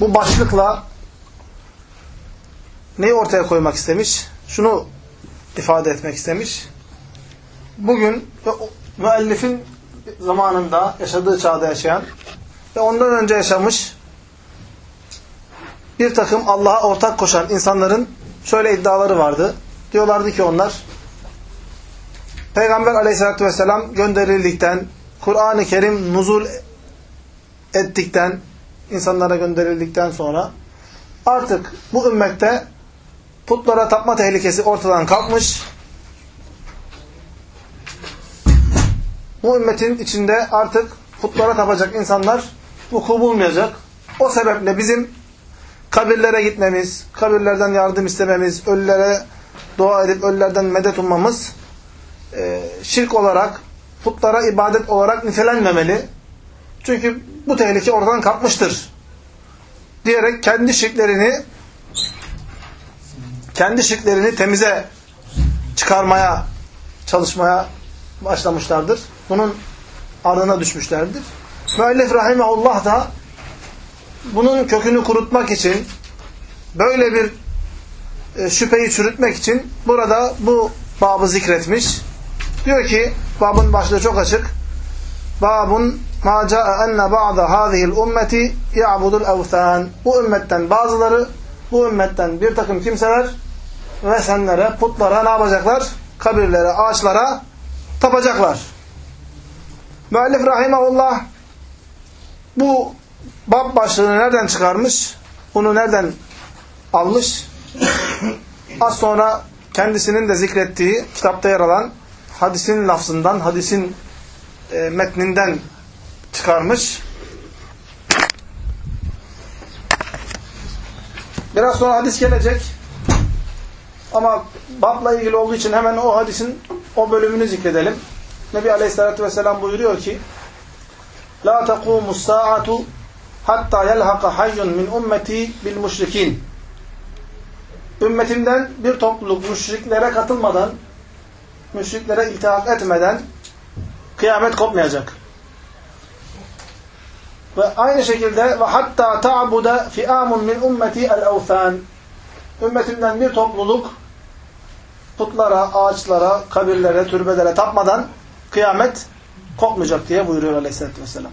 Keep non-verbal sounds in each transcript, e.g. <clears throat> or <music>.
bu başlıkla neyi ortaya koymak istemiş? Şunu ifade etmek istemiş. Bugün müellifin zamanında yaşadığı çağda yaşayan ve ondan önce yaşamış bir takım Allah'a ortak koşan insanların şöyle iddiaları vardı. Diyorlardı ki onlar Peygamber aleyhissalatü vesselam gönderildikten, Kur'an-ı Kerim nuzul ettikten, insanlara gönderildikten sonra artık bu ümmette putlara tapma tehlikesi ortadan kalkmış. Bu ümmetin içinde artık putlara tapacak insanlar vuku bulmayacak. O sebeple bizim kabirlere gitmemiz, kabirlerden yardım istememiz, ölülere dua edip ölülerden medet ummamız şirk olarak, putlara ibadet olarak nitelenmemeli. Çünkü bu tehlike oradan kalkmıştır. Diyerek kendi şirklerini kendi şirklerini temize çıkarmaya çalışmaya başlamışlardır. Bunun ardına düşmüşlerdir. Müellif rahimahullah da bunun kökünü kurutmak için böyle bir e, şüpheyi çürütmek için burada bu babı zikretmiş. Diyor ki babın başlığı çok açık. Babun ma caa enne ba'da hâzihil ummeti ya'budul evthân. Bu ümmetten bazıları, bu ümmetten bir takım kimseler ve putlara ne yapacaklar? Kabirlere, ağaçlara tapacaklar. Müellif rahimahullah bu bab başlığını nereden çıkarmış? Bunu nereden almış? <coughs> Az sonra kendisinin de zikrettiği kitapta yer alan hadisin lafzından, hadisin e, metninden çıkarmış. Biraz sonra hadis gelecek. Ama babla ilgili olduğu için hemen o hadisin o bölümünü zikredelim. Nebi Aleyhisselatü Vesselam buyuruyor ki La tequmus sa'atu hatta yelhaka hayyun min ummeti bil müşrikin. Ümmetimden bir topluluk müşriklere katılmadan müşriklere iltihak etmeden kıyamet kopmayacak. Ve aynı şekilde ve hatta ta'buda fi'amun min ummeti el-evthan. Ümmetimden bir topluluk putlara, ağaçlara, kabirlere, türbelere tapmadan kıyamet kopmayacak diye buyuruyor Aleyhisselatü Vesselam.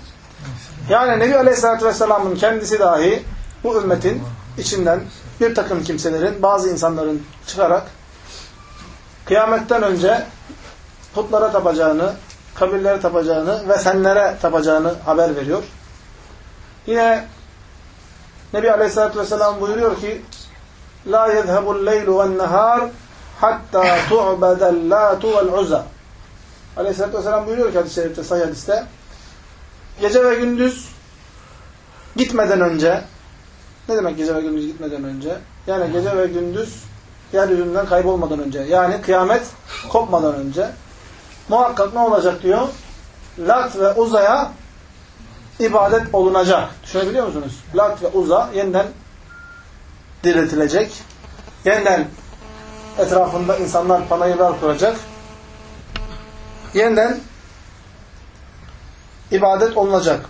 Yani Nebi Aleyhisselatü Vesselam'ın kendisi dahi bu ümmetin içinden bir takım kimselerin, bazı insanların çıkarak kıyametten önce putlara tapacağını, kabirlere tapacağını ve senlere tapacağını haber veriyor. Yine Nebi Aleyhisselatü Vesselam buyuruyor ki La yezhebul leylu ven nehar hatta tu'bedel latu vel uzza Aleyhisselatü Vesselam buyuruyor ki hadis-i şerifte, sahih hadiste gece ve gündüz gitmeden önce ne demek gece ve gündüz gitmeden önce? Yani gece ve gündüz yeryüzünden kaybolmadan önce. Yani kıyamet kopmadan önce. Muhakkak ne olacak diyor? Lat ve Uza'ya ibadet olunacak. Düşünebiliyor musunuz? Lat ve Uza yeniden diriltilecek. yeniden etrafında insanlar panayırlar kuracak. Yeniden ibadet olunacak.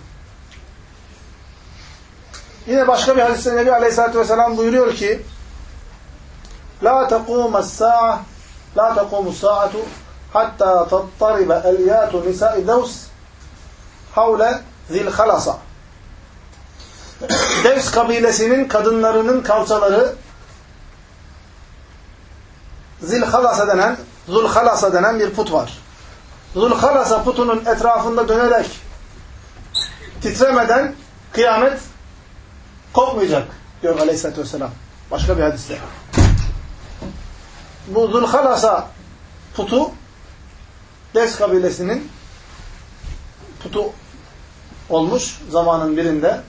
Yine başka bir hadiste Nebi Aleyhisselatü Vesselam buyuruyor ki La tequmus sa'a La tequmus sa'atu hatta tattaribe eliyatu nisa'i devs havle zil halasa Devs kabilesinin kadınlarının kalçaları Zilhalasa denen, Zulhalasa denen bir put var. Zulhalasa putunun etrafında dönerek titremeden kıyamet kopmayacak diyor Aleyhisselatü Vesselam. Başka bir hadiste. Bu Zulhalasa putu Devs kabilesinin putu olmuş zamanın birinde.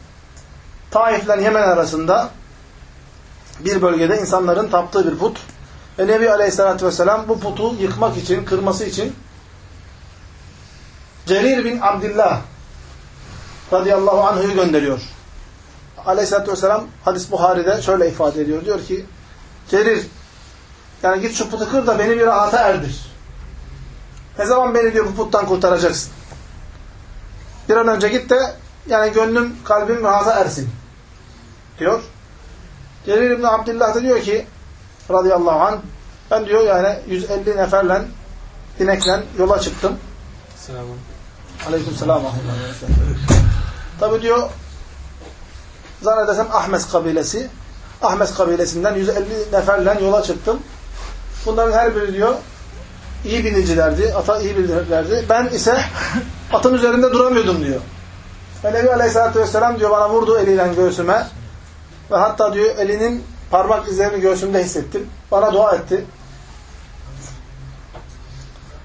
Taif ile Yemen arasında bir bölgede insanların taptığı bir put. Ve Nebi Aleyhisselatü Vesselam bu putu yıkmak için, kırması için Cerir bin Abdillah radıyallahu anh'ı gönderiyor. Aleyhisselatü Vesselam hadis Buhari'de şöyle ifade ediyor. Diyor ki Cerir yani git şu putu kır da beni bir rahata erdir. Ne zaman beni diyor bu puttan kurtaracaksın? Bir an önce git de yani gönlüm, kalbim rahata ersin. Diyor. Cerir İbni Abdillah da diyor ki radıyallahu anh ben diyor yani 150 neferle inekle yola çıktım. Selamun. Aleyküm selam. Tabi diyor zannedersem Ahmes kabilesi. Ahmes kabilesinden 150 neferle yola çıktım. Bunların her biri diyor iyi binicilerdi, ata iyi binicilerdi. Ben ise atın üzerinde duramıyordum diyor. Ve Nebi Aleyhisselatü Vesselam diyor bana vurdu eliyle göğsüme. Ve hatta diyor elinin parmak izlerini göğsümde hissettim. Bana dua etti.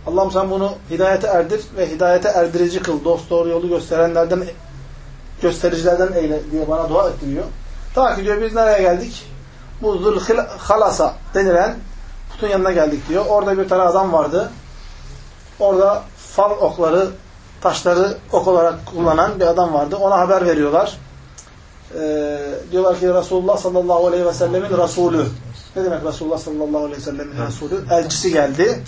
Allah'ım sen bunu hidayete erdir ve hidayete erdirici kıl. Dost doğru yolu gösterenlerden göstericilerden eyle diye bana dua etti diyor. Ta ki diyor biz nereye geldik? Bu Zulhalasa denilen putun yanına geldik diyor. Orada bir tane adam vardı. Orada fal okları, taşları ok olarak kullanan bir adam vardı. Ona haber veriyorlar. Ee, diyorlar ki Resulullah sallallahu aleyhi ve sellemin Resulü. Ne demek Resulullah sallallahu aleyhi ve sellemin Resulü? Elçisi geldi.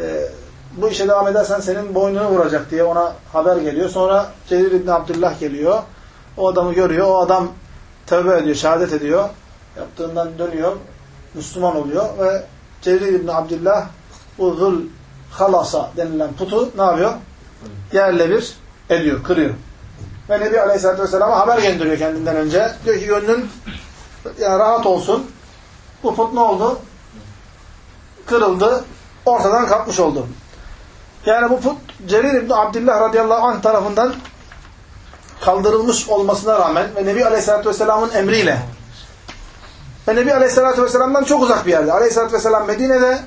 Ee, bu işe devam edersen senin boynunu vuracak diye ona haber geliyor. Sonra Celil İbni Abdullah geliyor. O adamı görüyor. O adam tövbe ediyor, şehadet ediyor. Yaptığından dönüyor. Müslüman oluyor ve Celil İbni Abdullah bu Zul Halasa denilen putu ne yapıyor? Yerle bir ediyor, kırıyor. Ve Nebi Aleyhisselatü Vesselam'a haber gönderiyor kendinden önce. Diyor ki gönlün yani rahat olsun. Bu put ne oldu? Kırıldı. Ortadan kalkmış oldu. Yani bu put Celil İbni Abdillah radıyallahu anh tarafından kaldırılmış olmasına rağmen ve Nebi Aleyhisselatü Vesselam'ın emriyle ve Nebi Aleyhisselatü Vesselam'dan çok uzak bir yerde. Aleyhisselatü Vesselam Medine'de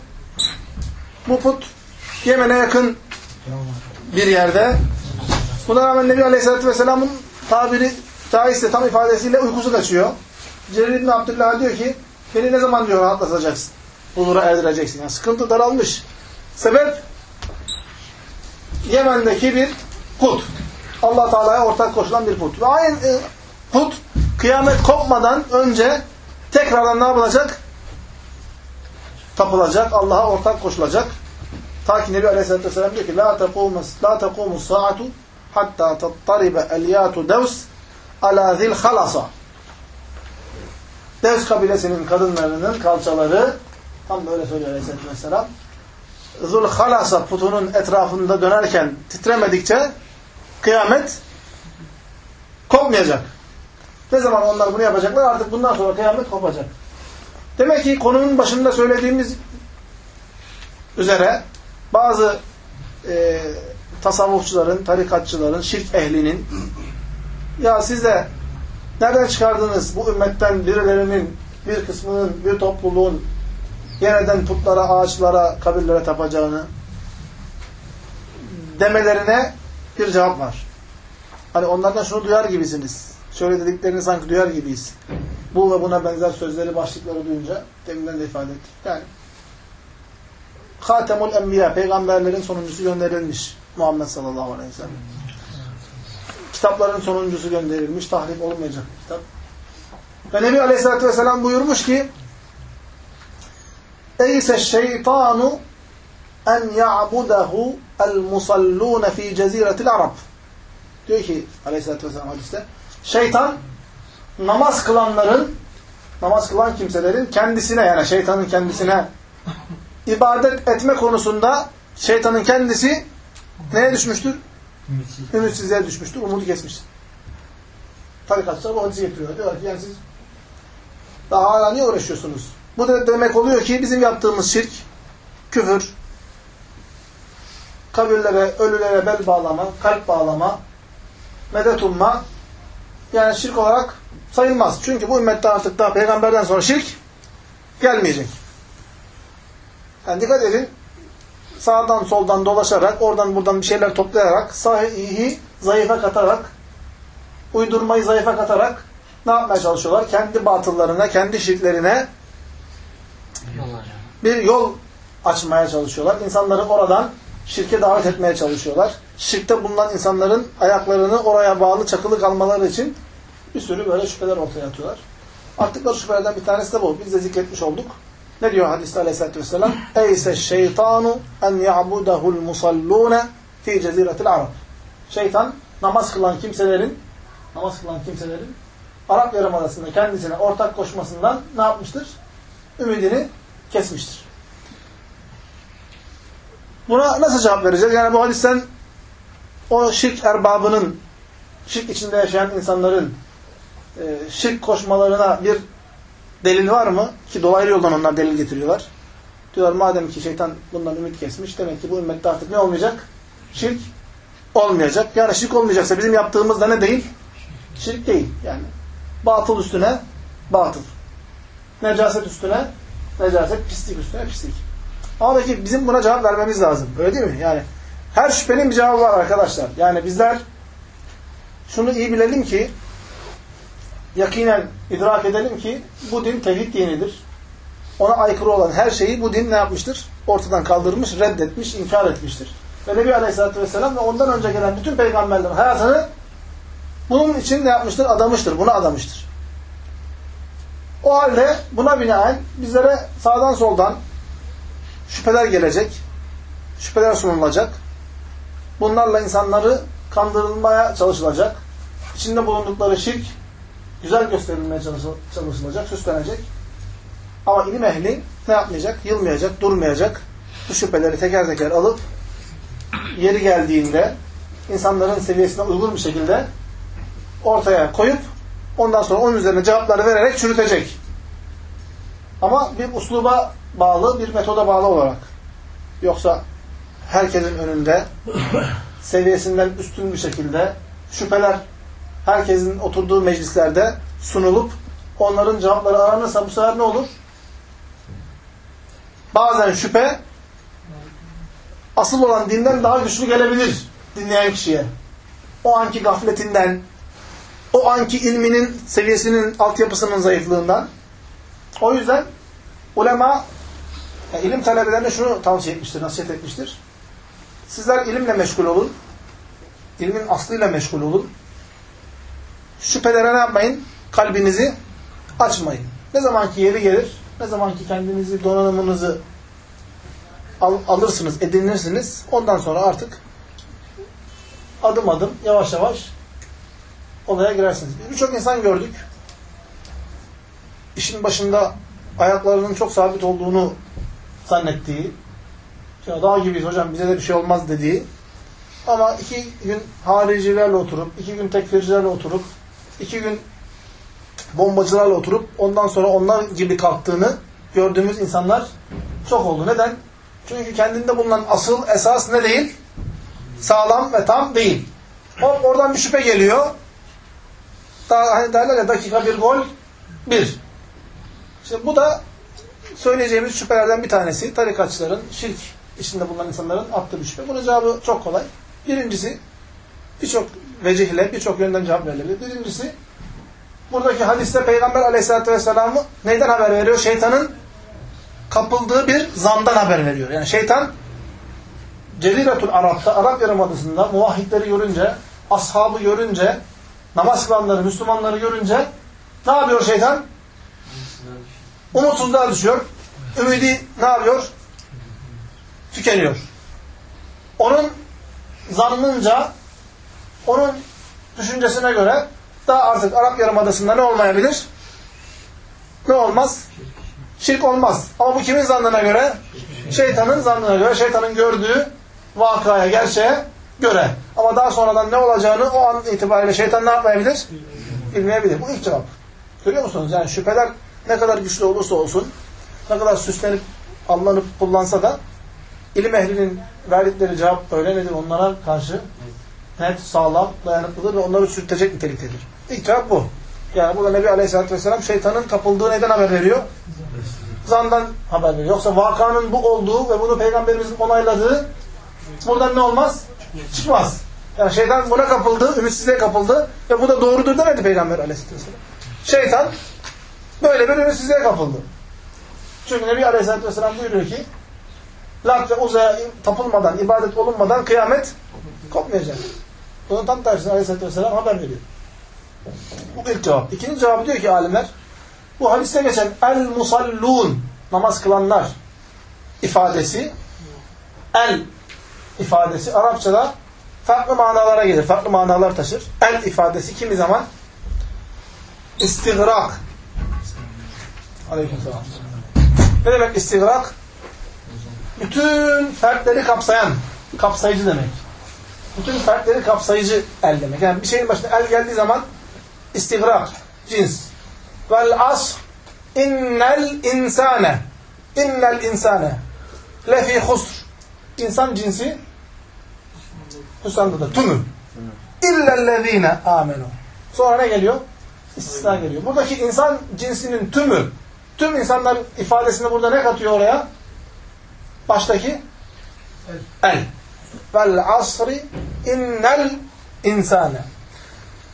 bu put Yemen'e yakın bir yerde. Buna rağmen Nebi Aleyhisselatü Vesselam'ın tabiri caizse tam ifadesiyle uykusu kaçıyor. Celil İbni Abdullah diyor ki beni ne zaman diyor rahatlatacaksın? Bulura erdireceksin. Yani sıkıntı daralmış. Sebep Yemen'deki bir put. Allah Teala'ya ortak koşulan bir put. Ve aynı e, put kıyamet kopmadan önce tekrardan ne yapılacak? Tapılacak. Allah'a ortak koşulacak. Ta ki Nebi Aleyhisselatü Vesselam diyor ki La tequmus la tequmus saatu hatta tattaribe eliyatu devs ala zil halasa. Devs kabilesinin kadınlarının kalçaları tam böyle söylüyor Aleyhisselatü Vesselam Zul halasa putunun etrafında dönerken titremedikçe kıyamet kopmayacak. Ne zaman onlar bunu yapacaklar? Artık bundan sonra kıyamet kopacak. Demek ki konunun başında söylediğimiz üzere bazı e, tasavvufçuların, tarikatçıların, şirk ehlinin ya siz de nereden çıkardınız bu ümmetten birilerinin, bir kısmının, bir topluluğun yeniden putlara, ağaçlara, kabirlere tapacağını demelerine bir cevap var. Hani onlardan şunu duyar gibisiniz. Şöyle dediklerini sanki duyar gibiyiz. Bu ve buna benzer sözleri, başlıkları duyunca deminden de ifade ettik. Yani Hatemul Enbiya, peygamberlerin sonuncusu gönderilmiş Muhammed sallallahu aleyhi ve sellem. Kitapların sonuncusu gönderilmiş, tahrif olmayacak kitap. Ve Nebi aleyhissalatü vesselam buyurmuş ki Eyse şeytanu en ya'budahu el musallune fi ceziretil Arab. Diyor ki aleyhissalatü vesselam hadiste şeytan namaz kılanların namaz kılan kimselerin kendisine yani şeytanın kendisine ibadet etme konusunda şeytanın kendisi neye düşmüştür? Ümitsiz. Ümitsizliğe düşmüştür, umudu kesmiştir. Tarikatçılar bu hadisi getiriyor. Diyorlar ki yani siz daha hala niye uğraşıyorsunuz? Bu da demek oluyor ki bizim yaptığımız şirk, küfür, kabirlere, ölülere bel bağlama, kalp bağlama, medet umma yani şirk olarak sayılmaz. Çünkü bu ümmette artık daha peygamberden sonra şirk gelmeyecek. Yani dikkat edin sağdan soldan dolaşarak, oradan buradan bir şeyler toplayarak, sahihi zayıfa katarak, uydurmayı zayıfa katarak ne yapmaya çalışıyorlar? Kendi batıllarına, kendi şirklerine bir yol açmaya çalışıyorlar. İnsanları oradan şirke davet etmeye çalışıyorlar. Şirkte bulunan insanların ayaklarını oraya bağlı çakılı kalmaları için bir sürü böyle şüpheler ortaya atıyorlar. Attıkları şüphelerden bir tanesi de bu. Biz de zikretmiş olduk. Ne diyor hadiste aleyhissalatü vesselam? <laughs> Eyse şeytanu en ya'budahul musallune fi ceziretil Arab. Şeytan namaz kılan kimselerin namaz kılan kimselerin Arap Yarımadası'nda kendisine ortak koşmasından ne yapmıştır? Ümidini kesmiştir. Buna nasıl cevap vereceğiz? Yani bu hadisten o şirk erbabının, şirk içinde yaşayan insanların e, şirk koşmalarına bir delil var mı? Ki dolaylı yoldan onlar delil getiriyorlar. Diyorlar madem ki şeytan bundan ümit kesmiş, demek ki bu ümmette artık ne olmayacak? Şirk olmayacak. Yani şirk olmayacaksa bizim yaptığımız da ne değil? Şirk değil. Yani batıl üstüne batıl. Necaset üstüne necaset, pislik üstüne pislik. Ama peki bizim buna cevap vermemiz lazım. Öyle değil mi? Yani her şüphenin bir cevabı var arkadaşlar. Yani bizler şunu iyi bilelim ki yakinen idrak edelim ki bu din tevhid dinidir. Ona aykırı olan her şeyi bu din ne yapmıştır? Ortadan kaldırmış, reddetmiş, inkar etmiştir. Ve Nebi Aleyhisselatü Vesselam ve ondan önce gelen bütün peygamberlerin hayatını bunun için ne yapmıştır? Adamıştır. Buna adamıştır. O halde buna binaen bizlere sağdan soldan şüpheler gelecek. Şüpheler sunulacak. Bunlarla insanları kandırılmaya çalışılacak. İçinde bulundukları şirk güzel gösterilmeye çalışılacak, süslenecek. Ama ilim ehli ne yapmayacak? Yılmayacak, durmayacak. Bu şüpheleri teker teker alıp yeri geldiğinde insanların seviyesine uygun bir şekilde ortaya koyup ondan sonra onun üzerine cevapları vererek çürütecek. Ama bir usluba bağlı, bir metoda bağlı olarak. Yoksa herkesin önünde seviyesinden üstün bir şekilde şüpheler herkesin oturduğu meclislerde sunulup onların cevapları aranırsa bu sefer ne olur? Bazen şüphe asıl olan dinden daha güçlü gelebilir dinleyen kişiye. O anki gafletinden, o anki ilminin seviyesinin, altyapısının zayıflığından. O yüzden ulema yani ilim talebelerine şunu tavsiye etmiştir, nasihat etmiştir. Sizler ilimle meşgul olun. İlmin aslıyla meşgul olun. Şüphelere ne yapmayın? Kalbinizi açmayın. Ne zamanki yeri gelir, ne zamanki kendinizi, donanımınızı al, alırsınız, edinirsiniz. Ondan sonra artık adım adım, yavaş yavaş olaya girersiniz. Birçok insan gördük. İşin başında ayaklarının çok sabit olduğunu zannettiği, ya dağ gibiyiz hocam bize de bir şey olmaz dediği ama iki gün haricilerle oturup, iki gün tekfircilerle oturup, iki gün bombacılarla oturup ondan sonra onlar gibi kalktığını gördüğümüz insanlar çok oldu. Neden? Çünkü kendinde bulunan asıl esas ne değil? Sağlam ve tam değil. Hop oradan bir şüphe geliyor. Daha, hani derler ya dakika bir gol bir. İşte bu da söyleyeceğimiz şüphelerden bir tanesi. Tarikatçıların, şirk içinde bulunan insanların attığı bir şüphe. Bunun cevabı çok kolay. Birincisi, birçok vecihle, birçok yönden cevap verilebilir. Birincisi, buradaki hadiste Peygamber aleyhissalatü vesselam'ı neyden haber veriyor? Şeytanın kapıldığı bir zandan haber veriyor. Yani şeytan Ceziretul Arap'ta, Arap Yarımadası'nda muvahhidleri görünce, ashabı görünce, namaz kılanları, Müslümanları görünce ne yapıyor şeytan? Umutsuzluğa düşüyor. ümidi ne yapıyor? Tükeniyor. Onun zannınca, onun düşüncesine göre daha artık Arap Yarımadası'nda ne olmayabilir? Ne olmaz? Şirk olmaz. Ama bu kimin zannına göre? Şeytanın zannına göre, şeytanın gördüğü vakaya, gerçeğe göre. Ama daha sonradan ne olacağını o an itibariyle şeytan ne yapmayabilir? Bilmeyebilir. Bu ilk cevap. Görüyor musunuz? Yani şüpheler ne kadar güçlü olursa olsun, ne kadar süslenip, allanıp kullansa da ilim ehlinin verdikleri cevap öyle nedir? Onlara karşı net, sağlam, dayanıklıdır ve onları sürtecek niteliktedir. Cevap bu. Yani burada Nebi Aleyhisselatü Vesselam şeytanın kapıldığı neden haber veriyor? Zandan haber veriyor. Yoksa vakanın bu olduğu ve bunu Peygamberimizin onayladığı buradan ne olmaz? Çıkmaz. Yani şeytan buna kapıldı, ümitsizliğe kapıldı ve bu da doğrudur demedi Peygamber Aleyhisselatü Vesselam. Şeytan böyle bir ümitsizliğe kapıldı. Çünkü Nebi Aleyhisselatü Vesselam buyuruyor ki Lat ve Uza'ya tapılmadan, ibadet olunmadan kıyamet kopmayacak. Bunun tam tersine Aleyhisselatü Vesselam haber veriyor. Bu ilk cevap. İkinci cevabı diyor ki alimler, bu hadiste geçen el-musallun, namaz kılanlar ifadesi, el ifadesi Arapçada farklı manalara gelir, farklı manalar taşır. El ifadesi kimi zaman istigrak. Aleykümselam. Ne demek istigrak? Bütün fertleri kapsayan, kapsayıcı demek. Bütün fertleri kapsayıcı el demek. Yani bir şeyin başına el geldiği zaman istigrak, cins. Vel asr innel insane innel insane lefi husr. İnsan cinsi hüsrandadır. Tümü. İllellezine amenu. Sonra ne geliyor? İstisna geliyor. Buradaki insan cinsinin tümü, tüm insanlar ifadesini burada ne katıyor oraya? Baştaki el. Vel asri innel insane.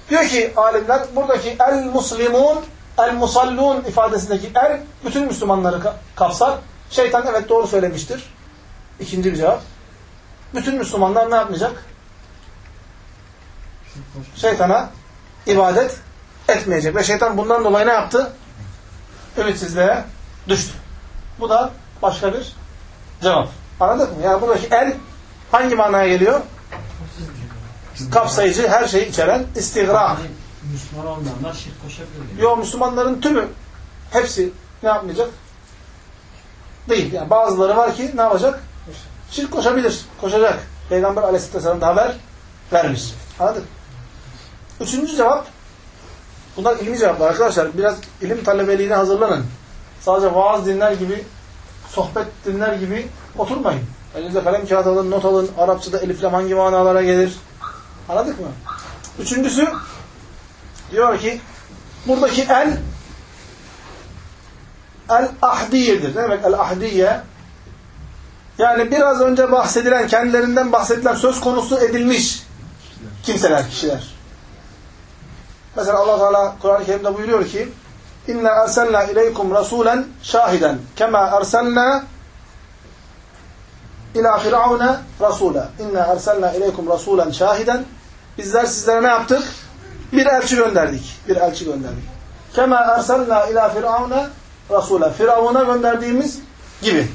Diyor ki alimler buradaki el muslimun el musallun ifadesindeki el bütün Müslümanları kapsar. Şeytan evet doğru söylemiştir. İkinci bir cevap. Bütün Müslümanlar ne yapmayacak? Şeytana ibadet etmeyecek. Ve şeytan bundan dolayı ne yaptı? Ümitsizliğe düştü. Bu da başka bir cevap. Anladık mı? Yani buradaki el hangi manaya geliyor? Kapsayıcı, her şeyi içeren istigrak. Müslüman olmayanlar şirk koşabilir. Yo Müslümanların tümü hepsi ne yapmayacak? Değil. Yani bazıları var ki ne yapacak? Şirk koşabilir. Koşacak. Peygamber aleyhisselam da haber vermiş. Anladın? Üçüncü cevap bunlar ilmi cevaplar arkadaşlar. Biraz ilim talebeliğine hazırlanın. Sadece vaaz dinler gibi sohbet dinler gibi oturmayın. Elinize kalem kağıt alın, not alın. Arapçada eliflam hangi manalara gelir? Anladık mı? Üçüncüsü diyor ki buradaki el el-ahdiyedir. Ne demek el-ahdiye? Yani biraz önce bahsedilen, kendilerinden bahsedilen söz konusu edilmiş kimseler, kişiler. Mesela Allah Teala Kur'an-ı Kerim'de buyuruyor ki İnna erselna ileykum rasulen şahiden kema erselna ila firavune rasula. İnna erselna ileykum rasulen şahiden Bizler sizlere ne yaptık? Bir elçi gönderdik. Bir elçi gönderdik. Kema erselna ila firavune rasula. Firavuna gönderdiğimiz gibi.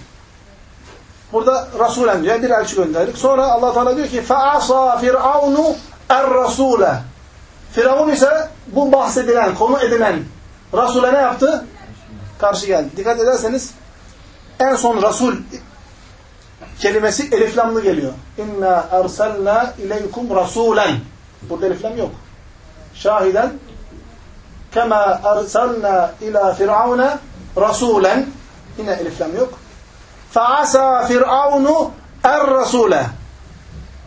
Burada rasulen diyor. Bir elçi gönderdik. Sonra Allah Teala diyor ki faasa firavunu er-rasule. Firavun ise bu bahsedilen, konu edilen Rasule ne yaptı? Karşı geldi. Dikkat ederseniz en son Rasul kelimesi eliflamlı geliyor. İnna erselna ileykum rasulen. Burada eliflam yok. Şahiden kema erselna ila firavuna rasulen yine eliflam yok. Faasa firavunu er rasule.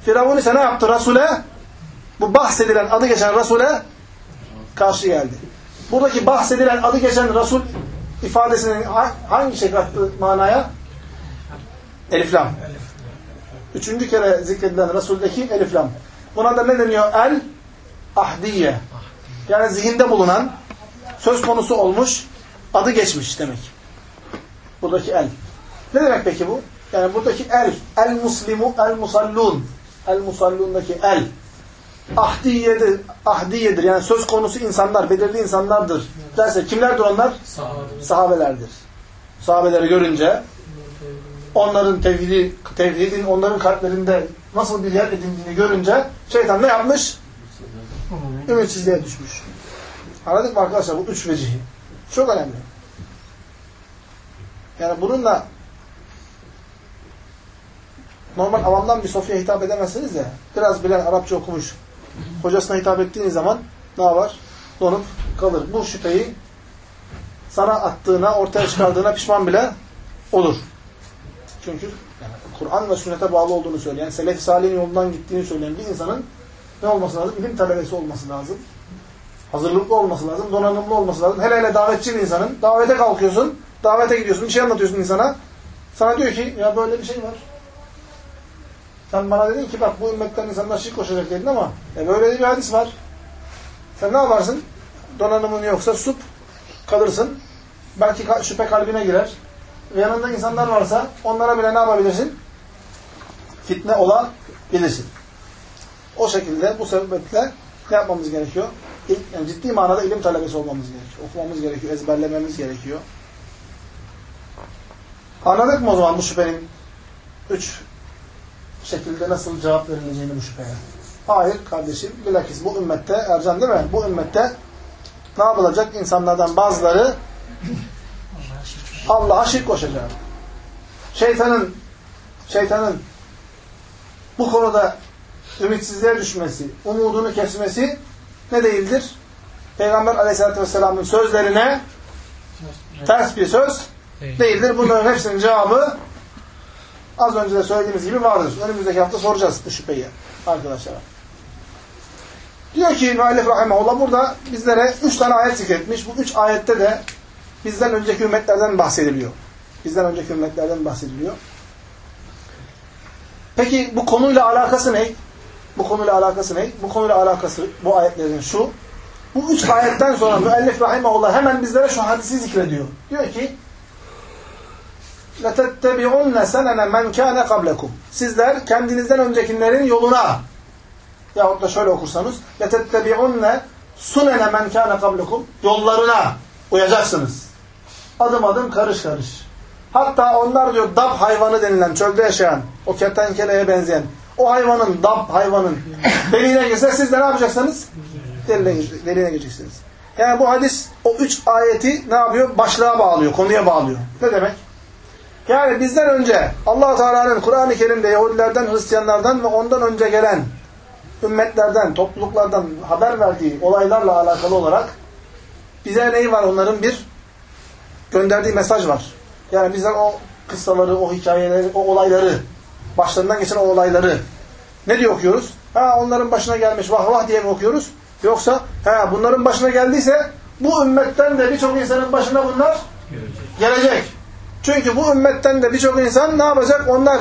Firavun ise ne yaptı Rasule? Bu bahsedilen adı geçen Rasule karşı geldi. Buradaki bahsedilen adı geçen Resul ifadesinin hangi şey kattı manaya? Eliflam. Üçüncü kere zikredilen Resul'deki eliflam. Buna da ne deniyor? El ahdiye. Yani zihinde bulunan, söz konusu olmuş, adı geçmiş demek. Buradaki el. Ne demek peki bu? Yani buradaki el, el muslimu, el musallun. El musallundaki el. Ahdiyedir, ahdiyedir. Yani söz konusu insanlar, belirli insanlardır. Derse kimlerdir onlar? Sahabe. Sahabelerdir. sahabeleri görünce onların tevhidi, tevhidin onların kalplerinde nasıl bir yer edindiğini görünce şeytan ne yapmış? Ümitsizliğe düşmüş. Anladık mı arkadaşlar bu üç vecihi? Çok önemli. Yani bununla normal avamdan bir sofya hitap edemezsiniz ya. Biraz bilen Arapça okumuş. Hocasına hitap ettiğiniz zaman ne var? Donup kalır. Bu şüpheyi sana attığına, ortaya çıkardığına pişman bile olur. Çünkü yani Kur'an ve sünnete bağlı olduğunu söyleyen, selef-i salihin yolundan gittiğini söyleyen bir insanın ne olması lazım? İlim talebesi olması lazım. Hazırlıklı olması lazım, donanımlı olması lazım. Hele hele davetçi bir insanın, davete kalkıyorsun, davete gidiyorsun, bir şey anlatıyorsun insana. Sana diyor ki, ya böyle bir şey var. Sen bana dedin ki bak bu ümmetten insanlar şirk koşacak dedin ama e böyle bir hadis var. Sen ne yaparsın? Donanımın yoksa sup kalırsın. Belki şüphe kalbine girer. Yanında insanlar varsa onlara bile ne yapabilirsin? Fitne olabilirsin. O şekilde bu sebeple ne yapmamız gerekiyor? Yani ciddi manada ilim talebesi olmamız gerekiyor. Okumamız gerekiyor, ezberlememiz gerekiyor. Anladık mı o zaman bu şüphenin üç şekilde nasıl cevap verileceğini bu şüpheye? Hayır kardeşim. Bilakis bu ümmette, Ercan değil mi? Bu ümmette ne yapılacak? İnsanlardan bazıları Allah'a şirk koşacak. Şeytanın şeytanın bu konuda ümitsizliğe düşmesi, umudunu kesmesi ne değildir? Peygamber aleyhissalatü vesselamın sözlerine ters bir söz değildir. Bunların hepsinin cevabı az önce de söylediğimiz gibi vardır. Önümüzdeki hafta soracağız bu şüpheyi arkadaşlara. Diyor ki müellif rahimahullah burada bizlere üç tane ayet zikretmiş. Bu üç ayette de bizden önceki ümmetlerden bahsediliyor. Bizden önceki ümmetlerden bahsediliyor. Peki bu konuyla alakası ne? Bu konuyla alakası ne? Bu konuyla alakası bu ayetlerin şu. Bu üç ayetten sonra müellif rahimahullah hemen bizlere şu hadisi zikrediyor. Diyor ki لَتَتَّبِعُنَّ سَنَنَ مَنْ كَانَ قَبْلَكُمْ Sizler kendinizden öncekilerin yoluna yahut da şöyle okursanız لَتَتَّبِعُنَّ سُنَنَ مَنْ كَانَ قَبْلَكُمْ Yollarına uyacaksınız. Adım adım karış karış. Hatta onlar diyor dab hayvanı denilen çölde yaşayan o kertenkeleye benzeyen o hayvanın dab hayvanın <laughs> deliğine girse siz de ne yapacaksınız? Deliğine, deliğine gireceksiniz. Yani bu hadis o üç ayeti ne yapıyor? Başlığa bağlıyor, konuya bağlıyor. Ne demek? Yani bizden önce allah Teala'nın Kur'an-ı Kerim'de Yahudilerden, Hristiyanlardan ve ondan önce gelen ümmetlerden, topluluklardan haber verdiği olaylarla alakalı olarak bize neyi var? Onların bir gönderdiği mesaj var. Yani bizler o kıssaları, o hikayeleri, o olayları, başlarından geçen o olayları ne diye okuyoruz? Ha onların başına gelmiş vah vah diye mi okuyoruz? Yoksa ha bunların başına geldiyse bu ümmetten de birçok insanın başına bunlar gelecek. gelecek. Çünkü bu ümmetten de birçok insan ne yapacak? Onlar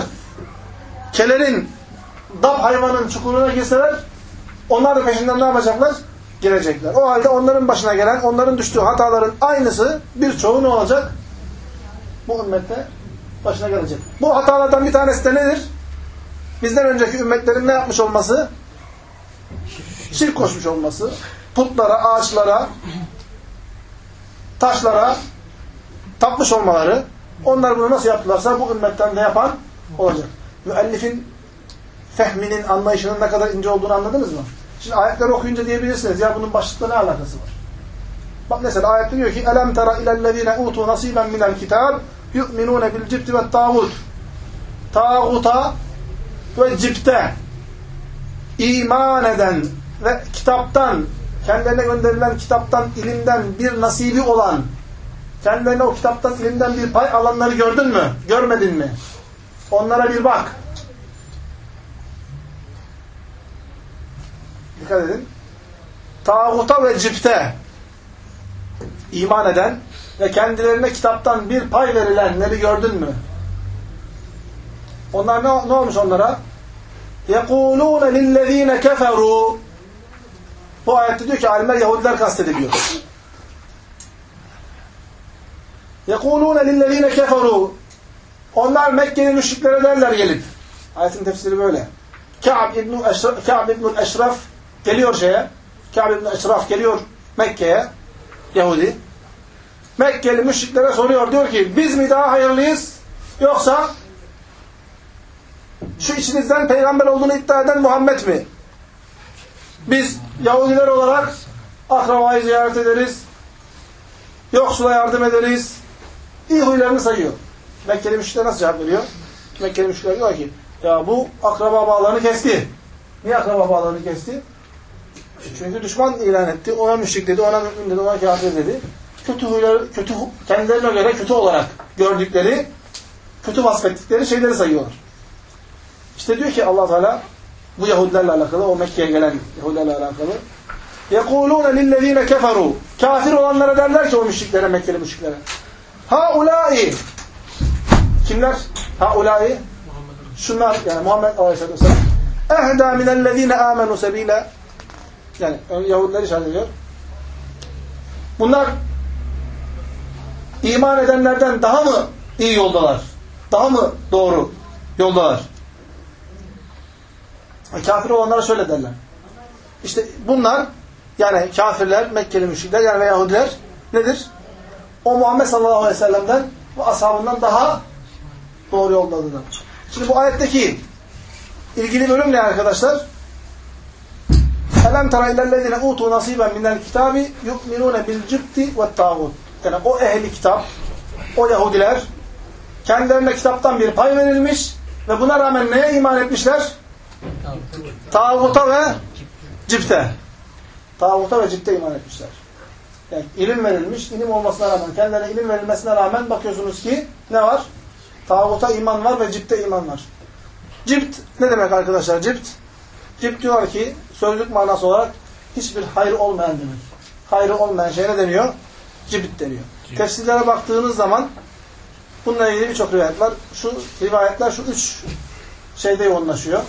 kelerin, dap hayvanın çukuruna girseler onlar da peşinden ne yapacaklar? Girecekler. O halde onların başına gelen, onların düştüğü hataların aynısı birçoğu ne olacak? Bu ümmette başına gelecek. Bu hatalardan bir tanesi de nedir? Bizden önceki ümmetlerin ne yapmış olması? Şirk koşmuş olması. Putlara, ağaçlara, taşlara tapmış olmaları. Onlar bunu nasıl yaptılarsa bu ümmetten de yapan olacak. Müellifin fehminin, anlayışının ne kadar ince olduğunu anladınız mı? Şimdi ayetleri okuyunca diyebilirsiniz ya bunun başlıkla ne alakası var? Bak mesela ayette diyor ki elem tera ilellezine utu nasiben minel kitab yu'minune bil cipti ve tağut tağuta ve cipte iman eden ve kitaptan kendilerine gönderilen kitaptan ilimden bir nasibi olan kendilerine o kitaptan ilimden bir pay alanları gördün mü? Görmedin mi? Onlara bir bak. Dikkat edin. Tağuta ve cipte iman eden ve kendilerine kitaptan bir pay verilenleri gördün mü? Onlar ne, ne olmuş onlara? يَقُولُونَ لِلَّذ۪ينَ كَفَرُوا Bu ayette diyor ki alimler Yahudiler kastediliyor. يَقُولُونَ لِلَّذ۪ينَ كَفَرُوا Onlar Mekke'nin müşriklere derler gelip. Ayetin tefsiri böyle. Ka'b ibn Eşraf, Ka'b ibn Eşraf geliyor şeye. Ka'b ibn Eşraf geliyor Mekke'ye. Yahudi. Mekkeli müşriklere soruyor. Diyor ki biz mi daha hayırlıyız yoksa şu içinizden peygamber olduğunu iddia eden Muhammed mi? Biz Yahudiler olarak akrabayı ziyaret ederiz. Yoksula yardım ederiz. İyi huylarını sayıyor. Mekkeli müşrikler nasıl cevap veriyor? Mekkeli müşrikler diyor ki ya bu akraba bağlarını kesti. Niye akraba bağlarını kesti? Çünkü düşman ilan etti. Ona müşrik dedi, ona mümin dedi, ona kafir dedi. Kötü huyları, kötü, kendilerine göre kötü olarak gördükleri, kötü vasfettikleri şeyleri sayıyorlar. İşte diyor ki allah Teala bu Yahudilerle alakalı, o Mekke'ye gelen Yahudilerle alakalı يَقُولُونَ لِلَّذ۪ينَ كَفَرُوا Kafir olanlara derler ki o müşriklere, Mekkeli müşriklere. هَاُولَٰئِ Kimler? هَاُولَٰئِ Şunlar yani Muhammed Aleyhisselatü Vesselam اَهْدَى مِنَ الَّذ۪ينَ آمَنُوا سَب۪يلًا yani Yahudiler işaret ediyor. Bunlar iman edenlerden daha mı iyi yoldalar? Daha mı doğru yoldalar? E, kafir olanlara şöyle derler. İşte bunlar yani kafirler, Mekkeli müşrikler yani ve Yahudiler nedir? O Muhammed sallallahu aleyhi ve sellem'den ve ashabından daha doğru yoldadırlar. Şimdi bu ayetteki ilgili bölüm ne arkadaşlar? Elem tara illellezine utu nasiben minel kitabi yu'minune bil cibti ve tağut. Yani o ehli kitap, o Yahudiler kendilerine kitaptan bir pay verilmiş ve buna rağmen neye iman etmişler? Tağuta ve cipte. Tağuta ve cipte iman etmişler. Yani ilim verilmiş, ilim olmasına rağmen, kendilerine ilim verilmesine rağmen bakıyorsunuz ki ne var? Tağuta iman var ve cipte iman var. Cipt ne demek arkadaşlar? Cipt Cipt diyor ki sözlük manası olarak hiçbir hayrı olmayan demek. Hayrı olmayan şey ne deniyor? Cibt deniyor. Cibt. Tefsirlere baktığınız zaman bununla ilgili birçok rivayet var. Şu rivayetler şu üç şeyde yoğunlaşıyor.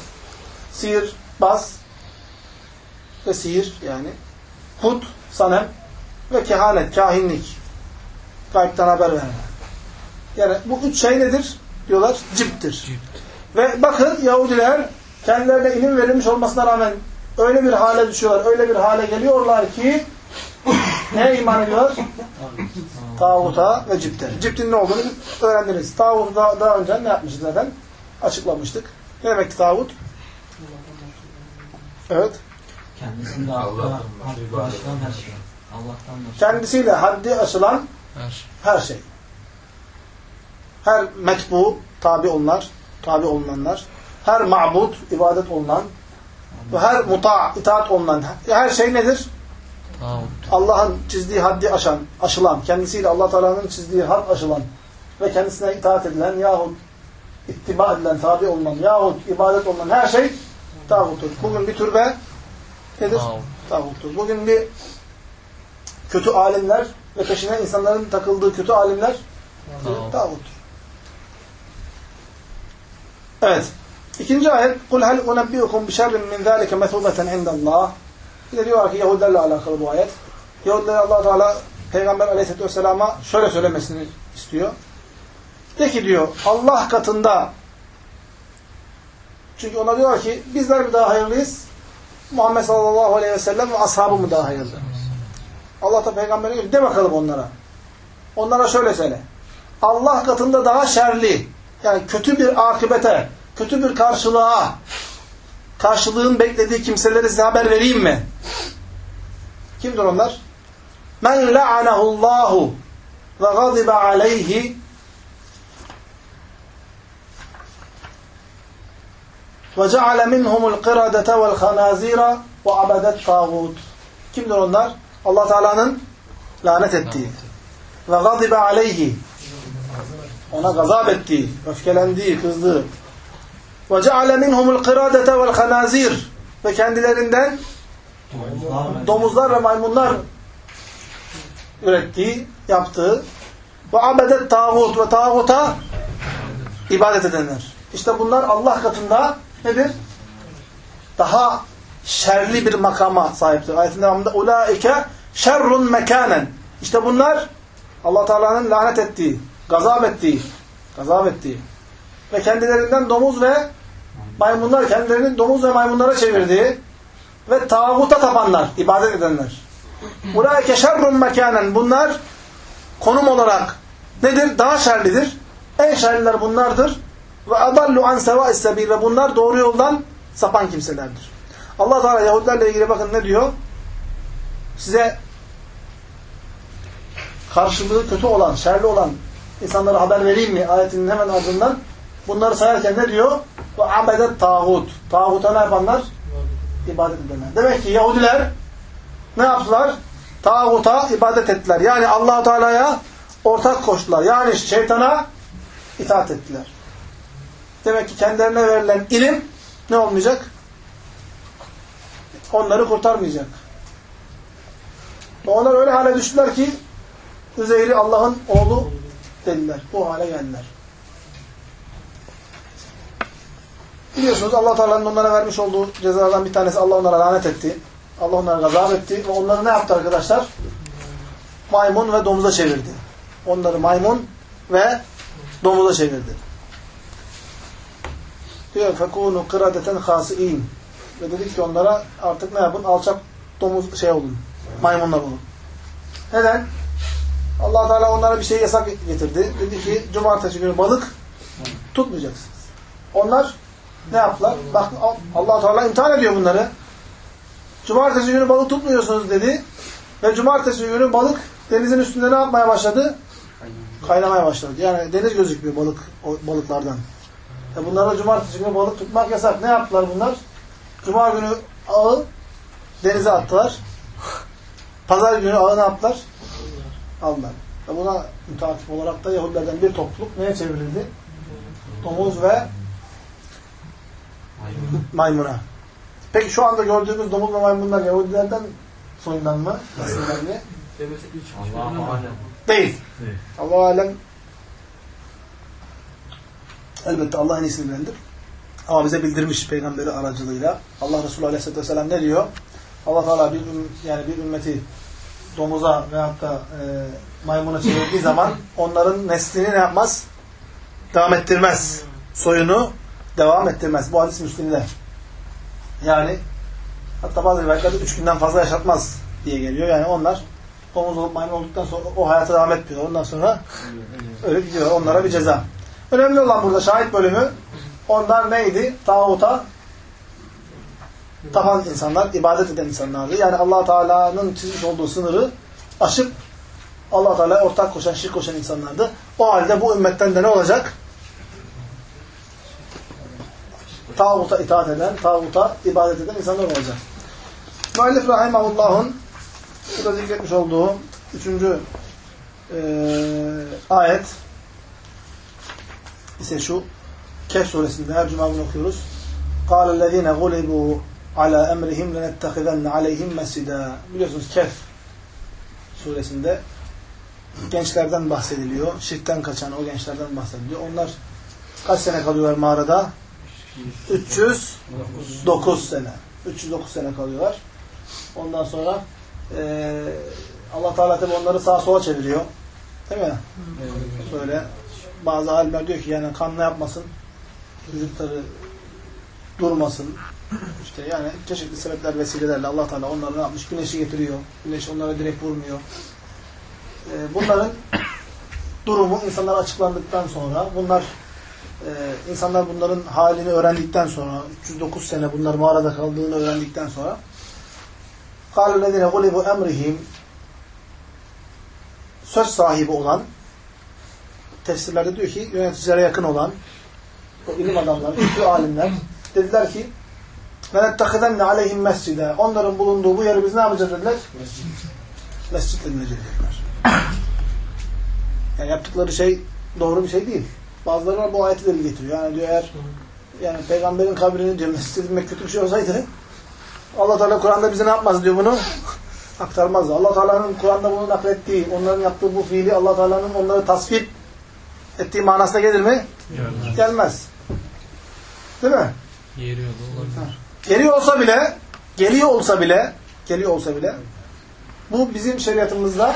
Sihir, baz ve sihir yani. Put, sanem ve kehanet, kahinlik. Gaybden haber verme. Yani bu üç şey nedir? Diyorlar cipttir. Cipt. Ve bakın Yahudiler kendilerine ilim verilmiş olmasına rağmen öyle bir hale düşüyorlar, öyle bir hale geliyorlar ki neye iman ediyorlar? Tağuta ve cipte. Ciptin ne olduğunu öğrendiniz. Tağutu daha, daha önce ne yapmıştık zaten? Açıklamıştık. Ne demekti tağut? Evet. Kendisinde Allah'tan aşılan her şey. Allah'tan Kendisiyle haddi aşılan her şey. Her metbu, tabi onlar, tabi olunanlar, her ma'bud, ibadet olunan ve her muta, itaat olunan her şey nedir? Allah'ın çizdiği haddi aşan, aşılan, kendisiyle Allah Teala'nın çizdiği had aşılan ve kendisine itaat edilen yahut ittiba edilen, tabi olunan yahut ibadet olunan her şey tağuttur. Bugün bir türbe nedir? Tağuttur. Bugün bir kötü alimler ve peşine insanların takıldığı kötü alimler tağuttur. Evet. İkinci ayet قُلْ هَلْ اُنَبِّئُكُمْ بِشَرٍ مِنْ ذَٰلِكَ مَثُوبَةً عِنْدَ اللّٰهِ Bir de diyor ki Yahudilerle alakalı bu ayet. Yahudiler allah Teala Peygamber aleyhisselatü vesselama şöyle söylemesini istiyor. De ki diyor Allah katında çünkü ona diyor ki bizler mi daha hayırlıyız? Muhammed sallallahu aleyhi ve sellem ve ashabı mı daha hayırlı? Allah da peygamberine diyor de bakalım onlara. Onlara şöyle söyle. Allah katında daha şerli yani kötü bir akıbete kötü bir karşılığa karşılığın beklediği kimselere size haber vereyim mi? Kimdir onlar? Men la'anahullahu ve gadibe aleyhi ve ceale minhumul qiradete vel hanazira ve abedet tağut. Kimdir onlar? Allah Teala'nın lanet ettiği ve gadibe aleyhi ona gazap ettiği, öfkelendiği, kızdığı ve ceale minhumul kıradete vel hanazir. Ve kendilerinden domuzlar ve maymunlar ürettiği, yaptığı ve abedet tağut ve tağuta ibadet edenler. İşte bunlar Allah katında nedir? Daha şerli bir makama sahiptir. Ayetin devamında ulaike şerrun mekanen. İşte bunlar Allah Teala'nın lanet ettiği, gazap ettiği, gazap ettiği ve kendilerinden domuz ve maymunlar kendilerinin domuz ve maymunlara çevirdiği ve tağuta tapanlar, ibadet edenler. Ulaike şerrun mekanen. Bunlar konum olarak nedir? Daha şerlidir. En şerliler bunlardır. Ve adallu an sevâis sebil ve bunlar doğru yoldan sapan kimselerdir. Allah Teala Yahudilerle ilgili bakın ne diyor? Size karşılığı kötü olan, şerli olan insanlara haber vereyim mi? Ayetinin hemen ardından bunları sayarken ne diyor? Ve abedet tağut. Tağuta ne yapanlar? İbadet edenler. Demek ki Yahudiler ne yaptılar? Tağuta ibadet ettiler. Yani allah Teala'ya ortak koştular. Yani şeytana itaat ettiler. Demek ki kendilerine verilen ilim ne olmayacak? Onları kurtarmayacak. Onlar öyle hale düştüler ki Üzeyr'i Allah'ın oğlu dediler. Bu hale geldiler. Biliyorsunuz allah Teala'nın onlara vermiş olduğu cezalardan bir tanesi Allah onlara lanet etti. Allah onlara gazap etti. Ve onları ne yaptı arkadaşlar? Maymun ve domuza çevirdi. Onları maymun ve domuza çevirdi. Diyor fekûnû kıradeten hâsi'în. Ve dedik ki onlara artık ne yapın? Alçak domuz şey olun. Maymunlar olun. Neden? allah Teala onlara bir şey yasak getirdi. Dedi ki cumartesi günü balık tutmayacaksınız. Onlar ne yaptılar? Bak allah Teala imtihan ediyor bunları. Cumartesi günü balık tutmuyorsunuz dedi. Ve cumartesi günü balık denizin üstünde ne yapmaya başladı? Kaynamaya başladı. Yani deniz gözükmüyor balık o balıklardan. E bunlara cumartesi günü balık tutmak yasak. Ne yaptılar bunlar? Cuma günü ağı denize attılar. Pazar günü ağı ne yaptılar? Aldılar. Ve buna müteakip olarak da Yahudilerden bir topluluk neye çevrildi? Domuz ve maymuna. Peki şu anda gördüğümüz domuz ve maymunlar Yahudilerden soyundan mı? Nesilden mi? Allah'ım alem. Değil. Allah alem elbette Allah'ın iyisini bilendir. Ama bize bildirmiş peygamberi aracılığıyla. Allah Resulü Aleyhisselatü Vesselam ne diyor? Allah Teala bir yani bir ümmeti domuza veyahut da e, maymuna çevirdiği zaman onların neslini ne yapmaz? Devam ettirmez. Soyunu devam ettirmez. Bu hadis Müslim'de. Yani hatta bazı rivayetlerde üç günden fazla yaşatmaz diye geliyor. Yani onlar domuz olup maymun olduktan sonra o hayata devam etmiyor. Ondan sonra öyle gidiyor. Onlara bir ceza. Önemli olan burada şahit bölümü onlar neydi? Tağuta tapan insanlar, ibadet eden insanlardı. Yani allah Teala'nın çizmiş olduğu sınırı aşıp allah Teala'ya ortak koşan, şirk koşan insanlardı. O halde bu ümmetten de ne olacak? Tağuta itaat eden, tağuta ibadet eden insanlar olacak. Müellif Rahimahullah'ın burada zikretmiş olduğu üçüncü e, ayet ise şu Kehf suresinde her cuma bunu okuyoruz. قَالَ الَّذ۪ينَ غُلِبُوا عَلَى اَمْرِهِمْ لَنَتَّخِذَنَّ عَلَيْهِمْ مَسِدًا Biliyorsunuz Kehf suresinde gençlerden bahsediliyor. Şirkten kaçan o gençlerden bahsediliyor. Onlar kaç sene kalıyorlar mağarada? 309 sene. 309 sene kalıyorlar. Ondan sonra eee Allah Teala tabi onları sağa sola çeviriyor. Değil mi? Böyle bazı alimler diyor ki yani kan ne yapmasın? Vücutları durmasın. İşte yani çeşitli sebepler vesilelerle Allah Teala onları ne yapmış? Güneşi getiriyor. Güneş onlara direkt vurmuyor. Ee, bunların durumu insanlar açıklandıktan sonra bunlar e, insanlar bunların halini öğrendikten sonra 309 sene bunlar mağarada kaldığını öğrendikten sonra قَالَ الَّذِينَ غُلِبُوا اَمْرِهِمْ söz sahibi olan tefsirlerde diyor ki yöneticilere yakın olan o ilim adamları, <laughs> üstü alimler dediler ki وَنَتَّخِذَنَّ عَلَيْهِمْ مَسْجِدًا Onların bulunduğu bu yeri biz ne yapacağız dediler? Mescid edilecek dediler. Yani yaptıkları şey doğru bir şey değil. Bazıları bu ayeti delil getiriyor. Yani diyor eğer yani peygamberin kabrini diyor mescid edilmek kötü bir şey olsaydı Allah Teala Kur'an'da bize ne yapmaz diyor bunu? <laughs> Aktarmaz. Allah Teala'nın Kur'an'da bunu naklettiği, onların yaptığı bu fiili Allah Teala'nın onları tasvip ettiği manasına gelir mi? Gelmez. Gelmez. Değil mi? Yeri yolu olabilir. Geliyor olsa bile, geliyor olsa bile, geliyor olsa bile bu bizim şeriatımızda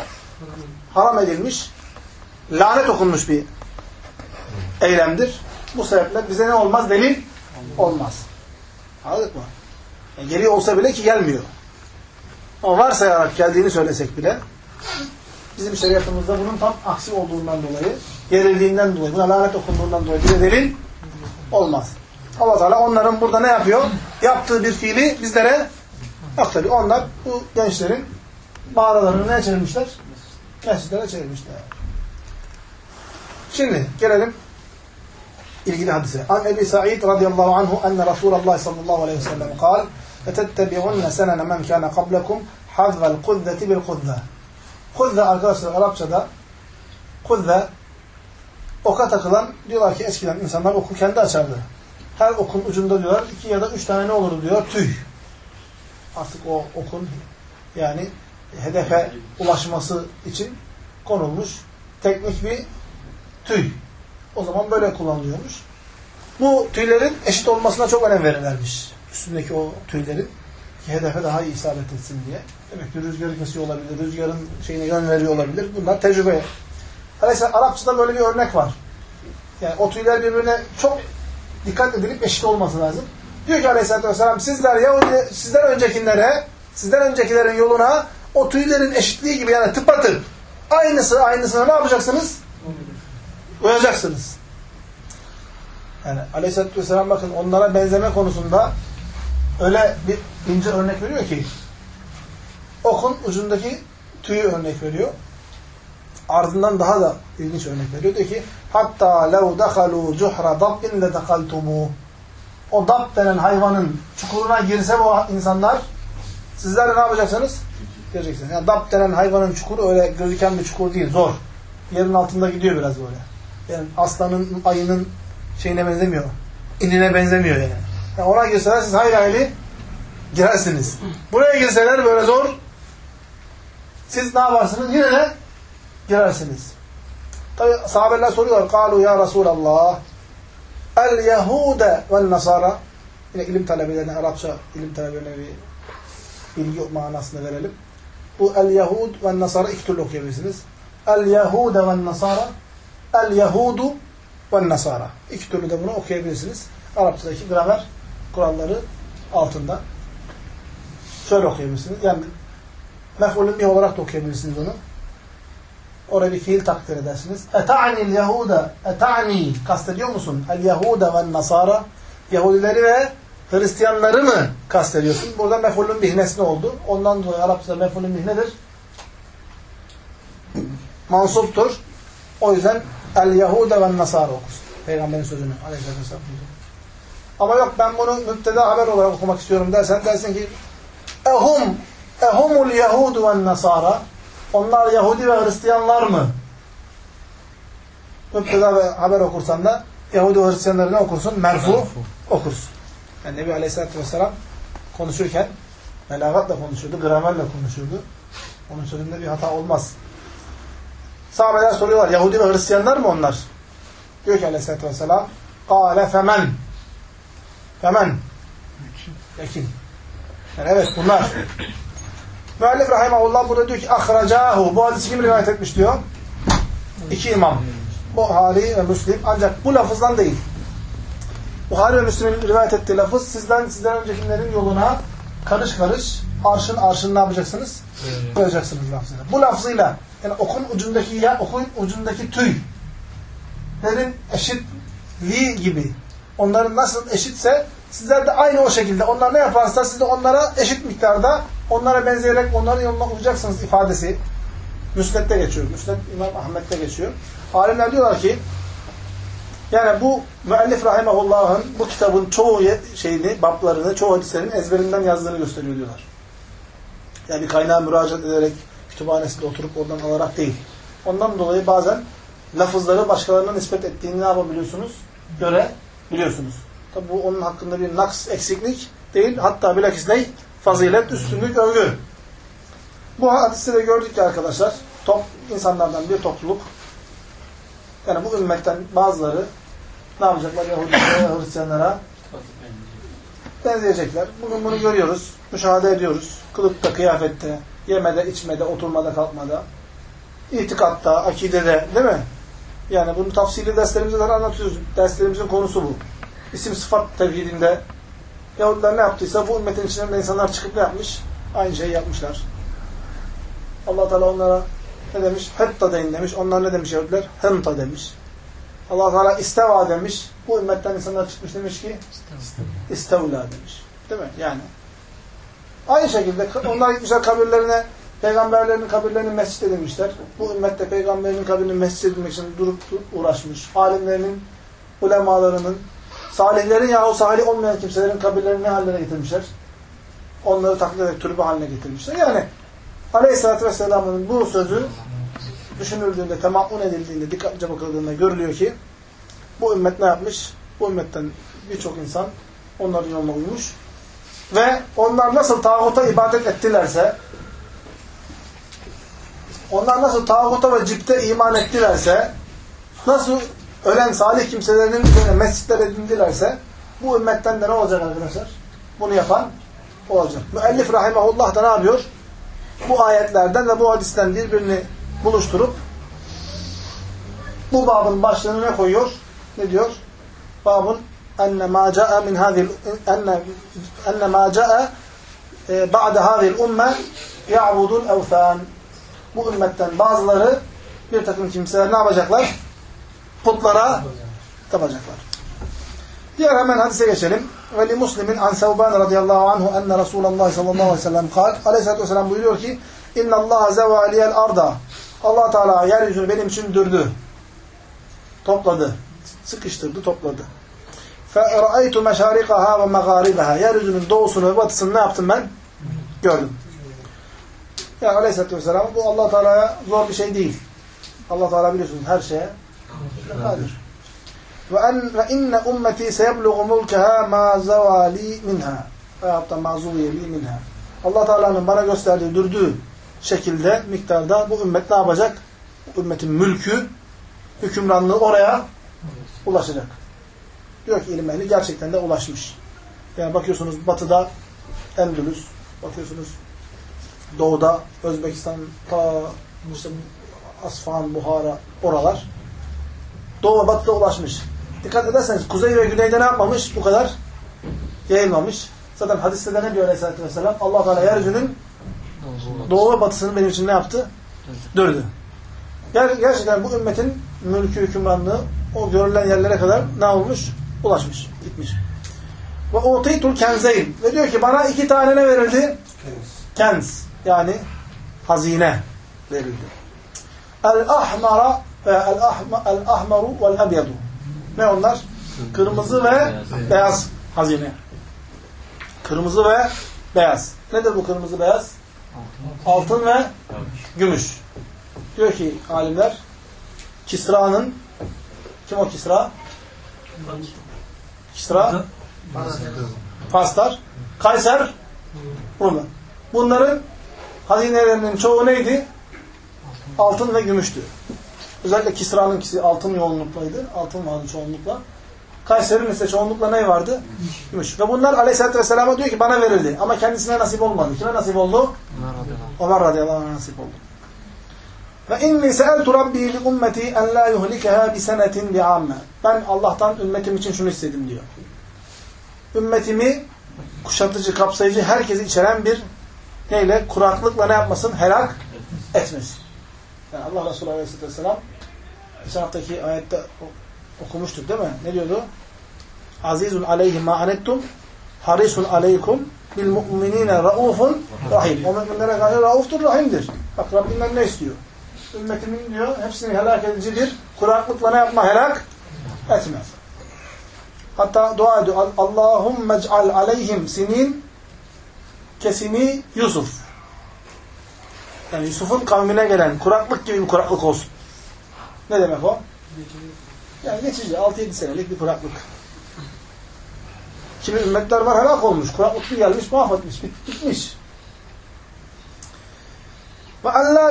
haram edilmiş, lanet okunmuş bir eylemdir. Bu sebeple bize ne olmaz? Delil olmaz. Anladık mı? Yani geliyor olsa bile ki gelmiyor. Ama varsayarak geldiğini söylesek bile bizim şeriatımızda bunun tam aksi olduğundan dolayı, gerildiğinden dolayı, buna lanet okunduğundan dolayı bir delil olmaz. Allah Teala onların burada ne yapıyor? Yaptığı bir fiili bizlere aktarıyor. Onlar bu gençlerin mağaralarını ne çevirmişler? Mescitlere çevirmişler. Şimdi gelelim ilgili hadise. An Ebi Sa'id radıyallahu anhu enne Resulullah sallallahu aleyhi ve sellem kal اَتَتَّبِعُنَّ سَنَنَ مَنْ كَانَ قَبْلَكُمْ حَذْوَ الْقُذَّةِ بِالْقُذَّةِ Kuzze arkadaşlar Arapçada kuzze oka takılan diyorlar ki eskiden insanlar oku kendi açardı. Her okun ucunda diyorlar iki ya da üç tane ne olur diyor tüy. Artık o okun yani hedefe ulaşması için konulmuş teknik bir tüy. O zaman böyle kullanılıyormuş. Bu tüylerin eşit olmasına çok önem verirlermiş. Üstündeki o tüylerin ki hedefe daha iyi isabet etsin diye. Demek ki rüzgarı kesiyor olabilir, rüzgarın şeyine yön veriyor olabilir. Bunlar tecrübe. Mesela Arapçada böyle bir örnek var. Yani o tüyler birbirine çok dikkat edilip eşit olması lazım. Diyor ki Aleyhisselatü Vesselam sizler Yahudi, sizden öncekilere, sizden öncekilerin yoluna o tüylerin eşitliği gibi yani tıpatıp aynısı aynısına ne yapacaksınız? Uyacaksınız. Yani Aleyhisselatü Vesselam bakın onlara benzeme konusunda öyle bir ince örnek veriyor ki okun ucundaki tüyü örnek veriyor. Ardından daha da ilginç örnek veriyor. Diyor ki hatta lev dehalu cuhra dabbin le dekaltumu o dab denen hayvanın çukuruna girse bu insanlar sizler ne yapacaksınız? Gireceksiniz. Yani dab denen hayvanın çukuru öyle gözüken bir çukur değil. Zor. Yerin altında gidiyor biraz böyle. Yani aslanın, ayının şeyine benzemiyor. İnine benzemiyor yani. yani ona girseler siz hayli hayli girersiniz. Buraya girseler böyle zor siz ne yaparsınız? Yine de girersiniz. Tabi sahabeler soruyorlar. Kalu ya Resulallah el Yahude vel Nasara yine ilim talebelerine, Arapça ilim talebelerine bir bilgi manasını verelim. Bu el Yahud ve Nasara iki türlü okuyabilirsiniz. El Yahude ve Nasara el Yahudu ve Nasara. İki türlü de bunu okuyabilirsiniz. Arapçadaki gramer kuralları altında. Şöyle okuyabilirsiniz. Yani mef'ulün bir olarak da okuyabilirsiniz onu. Oraya bir fiil takdir edersiniz. Eta'nil Yahuda, eta'ni kastediyor musun? El Yahuda ve Nasara Yahudileri ve Hristiyanları mı kastediyorsun? Burada mef'ulün mihnesine oldu. Ondan dolayı Arapçada mef'ulün mihnedir. Mansuptur. O yüzden El Yahuda ve Nasara okursun. Peygamberin sözünü. Aleyhisselam. Ama yok ben bunu müpteda haber olarak okumak istiyorum dersen dersin ki Ehum Ehumul Yahudu ve Nasara onlar Yahudi ve Hristiyanlar mı? Müpteda ve haber okursan da Yahudi ve Hristiyanları ne okursun? Merfu, Merfu. okursun. Yani Nebi Aleyhisselatü Vesselam konuşurken melagatla konuşurdu, gramerle konuşurdu. Onun sözünde bir hata olmaz. Sahabeler soruyorlar Yahudi ve Hristiyanlar mı onlar? Diyor ki aleyhissalatü vesselam Kale femen Femen Ekin. Yani evet bunlar. Müellif Rahimahullah burada diyor ki ahracahu. Bu hadisi kim rivayet etmiş diyor? İki imam. Buhari ve Müslim. Ancak bu lafızdan değil. Buhari ve Müslim'in rivayet ettiği lafız sizden sizden öncekilerin yoluna karış karış arşın arşın ne yapacaksınız? Koyacaksınız lafzını. Bu lafzıyla yani okun ucundaki ya okun ucundaki tüylerin eşitliği gibi onların nasıl eşitse sizler de aynı o şekilde onlar ne yaparsa siz de onlara eşit miktarda onlara benzeyerek onların yoluna uyacaksınız ifadesi Müsned'de geçiyor. Müsned İmam Ahmet'te geçiyor. Alimler diyorlar ki yani bu müellif rahimahullah'ın bu kitabın çoğu şeyini, bablarını, çoğu hadislerin ezberinden yazdığını gösteriyor diyorlar. Yani bir kaynağa müracaat ederek kütüphanesinde oturup oradan alarak değil. Ondan dolayı bazen lafızları başkalarına nispet ettiğini ne yapabiliyorsunuz? Görebiliyorsunuz. Tabi bu onun hakkında bir naks, eksiklik değil. Hatta bilakis ne? Fazilet, üstünlük, övgü. Bu hadiste de gördük ki arkadaşlar, top, insanlardan bir topluluk, yani bu ümmetten bazıları ne yapacaklar Yahudilere Hristiyanlara? Benzeyecekler. Bugün bunu görüyoruz, müşahede ediyoruz. Kılıkta, kıyafette, yemede, içmede, oturmada, kalkmada, itikatta, akidede, değil mi? Yani bunu tafsili derslerimizde de anlatıyoruz. Derslerimizin konusu bu. İsim sıfat tevhidinde Yahudiler ne yaptıysa bu ümmetin içinden insanlar çıkıp ne yapmış? Aynı şeyi yapmışlar. allah Teala onlara ne demiş? Hıtta deyin demiş. Onlar ne demiş Yahudiler? Hınta demiş. allah Teala isteva demiş. Bu ümmetten insanlar çıkmış demiş ki istevla demiş. Değil mi? Yani. Aynı şekilde onlar gitmişler kabirlerine peygamberlerin kabirlerini mescit edilmişler. Bu ümmette peygamberinin kabrini mescit edilmek için durup uğraşmış. Alimlerinin, ulemalarının, salihlerin yahu salih olmayan kimselerin kabirlerini ne haline getirmişler? Onları taklit ederek türbe haline getirmişler. Yani Aleyhisselatü Vesselam'ın bu sözü düşünüldüğünde, temaun edildiğinde, dikkatlice bakıldığında görülüyor ki bu ümmet ne yapmış? Bu ümmetten birçok insan onların yoluna uymuş. Ve onlar nasıl tağuta ibadet ettilerse onlar nasıl tağuta ve cipte iman ettilerse nasıl ölen salih kimselerinin üzerine mescitler edindilerse bu ümmetten de ne olacak arkadaşlar? Bunu yapan olacak. Müellif rahimahullah da ne yapıyor? Bu ayetlerden ve bu hadisten birbirini buluşturup bu babın başlığını ne koyuyor? Ne diyor? Babın enne ma caa min hadhihi enne enne ma caa ba'de hadhihi umme ya'budul evthan. Bu ümmetten bazıları bir takım kimseler ne yapacaklar? Putlara tapacaklar. Diğer hemen hadise geçelim. Ve li muslimin an sevban radıyallahu anhu enne Resulullah sallallahu aleyhi ve sellem kal. Aleyhisselatü vesselam buyuruyor ki İnna Allah zevaliyel arda. Allah Teala yeryüzünü benim için dürdü. Topladı. Sıkıştırdı, topladı. فَرَأَيْتُ مَشَارِقَهَا وَمَغَارِبَهَا Yeryüzünün doğusunu ve batısını ne yaptım ben? Gördüm. Yani Aleyhisselatü Vesselam bu allah Teala'ya zor bir şey değil. allah Teala biliyorsunuz her şeye kadir. Ve inne ummeti seyeblughu mulkaha ma zavali minha. Veyahut da ma zuviyeli minha. allah Teala'nın bana gösterdiği, dürdüğü şekilde, miktarda bu ümmet ne yapacak? Bu ümmetin mülkü, hükümranlığı oraya ulaşacak. Diyor ki ilim ehli gerçekten de ulaşmış. Yani bakıyorsunuz batıda Endülüs, bakıyorsunuz doğuda Özbekistan, ta işte Asfahan, Buhara, oralar doğu ve batıda ulaşmış. Dikkat ederseniz kuzey ve güneyde ne yapmamış? Bu kadar yayılmamış. Zaten hadiste de ne diyor Aleyhisselatü Vesselam? allah Teala yeryüzünün doğu ve batısını benim için ne yaptı? Dürdü. Ger gerçekten bu ümmetin mülkü hükümranlığı o görülen yerlere kadar ne olmuş? Ulaşmış, gitmiş. Ve utiytul kenzeyn. Ve diyor ki bana iki tane ne verildi? Kenz. Yani hazine verildi. El-ahmara ve el-ahmaru vel-ebyadu. Ne onlar? Kırmızı ve beyaz hazine. Kırmızı ve beyaz. Nedir bu kırmızı beyaz? Altın ve gümüş. Diyor ki alimler Kisra'nın kim o Kisra? Kisra Fastar Kayser Rumi. Bunların hazinelerinin çoğu neydi? Altın ve gümüştü. Özellikle Kisra'nınkisi altın yoğunlukluydu. Altın vardı çoğunlukla. Kayser'in ise çoğunlukla ne vardı? Gümüş. Ve bunlar Aleyhisselatü Vesselam'a diyor ki bana verildi. Ama kendisine nasip olmadı. Kime nasip oldu? Ömer radıyallahu anh'a nasip oldu. Ve inni seeltu rabbi li ummeti en la yuhlikeha bi senetin bi. Ben Allah'tan ümmetim için şunu istedim diyor. Ümmetimi kuşatıcı, kapsayıcı, herkesi içeren bir neyle? Kuraklıkla ne yapmasın? Helak etmesin. Yani Allah Resulü Aleyhisselatü Vesselam geçen haftaki ayette okumuştuk değil mi? Ne diyordu? Azizun aleyhi ma anettum harisun aleykum bil mu'minine raufun rahim. O müminlere karşı rauftur, rahimdir. Bak Rabbinden ne istiyor? Ümmetimin diyor, hepsini helak edicidir. Kuraklıkla ne yapma? Helak etmez. Hatta dua ediyor. Allahümme ec'al aleyhim sinin kesini Yusuf. Yani Yusuf'un kavmine gelen kuraklık gibi bir kuraklık olsun. Ne demek o? Yani geçici 6-7 senelik bir kuraklık. Kimi ümmetler var helak olmuş. Kuraklık bir gelmiş mahvetmiş. Bit bitmiş.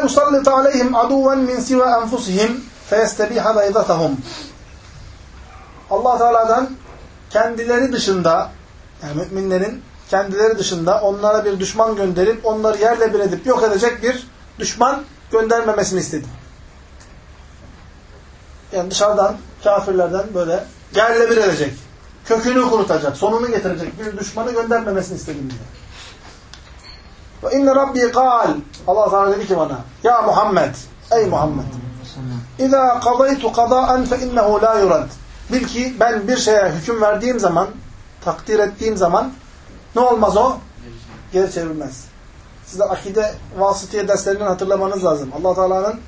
La yusallita aleyhim aduven min siva enfusihim feyestebiha beydatahum. Allah Teala'dan kendileri dışında yani müminlerin kendileri dışında onlara bir düşman gönderip onları yerle bir edip yok edecek bir düşman göndermemesini istedi. Yani dışarıdan kafirlerden böyle yerle bir edecek. Kökünü kurutacak, sonunu getirecek bir düşmanı göndermemesini istedim diyor. Ve inne rabbi kal Allah Teala dedi ki bana ya Muhammed Ey Muhammed! İza kadaytu kadaen fe innehu la yurad. Bil ki ben bir şeye hüküm verdiğim zaman, takdir ettiğim zaman ne olmaz o? Geri çevrilmez. Size akide vasıtiye derslerinden hatırlamanız lazım. allah Teala'nın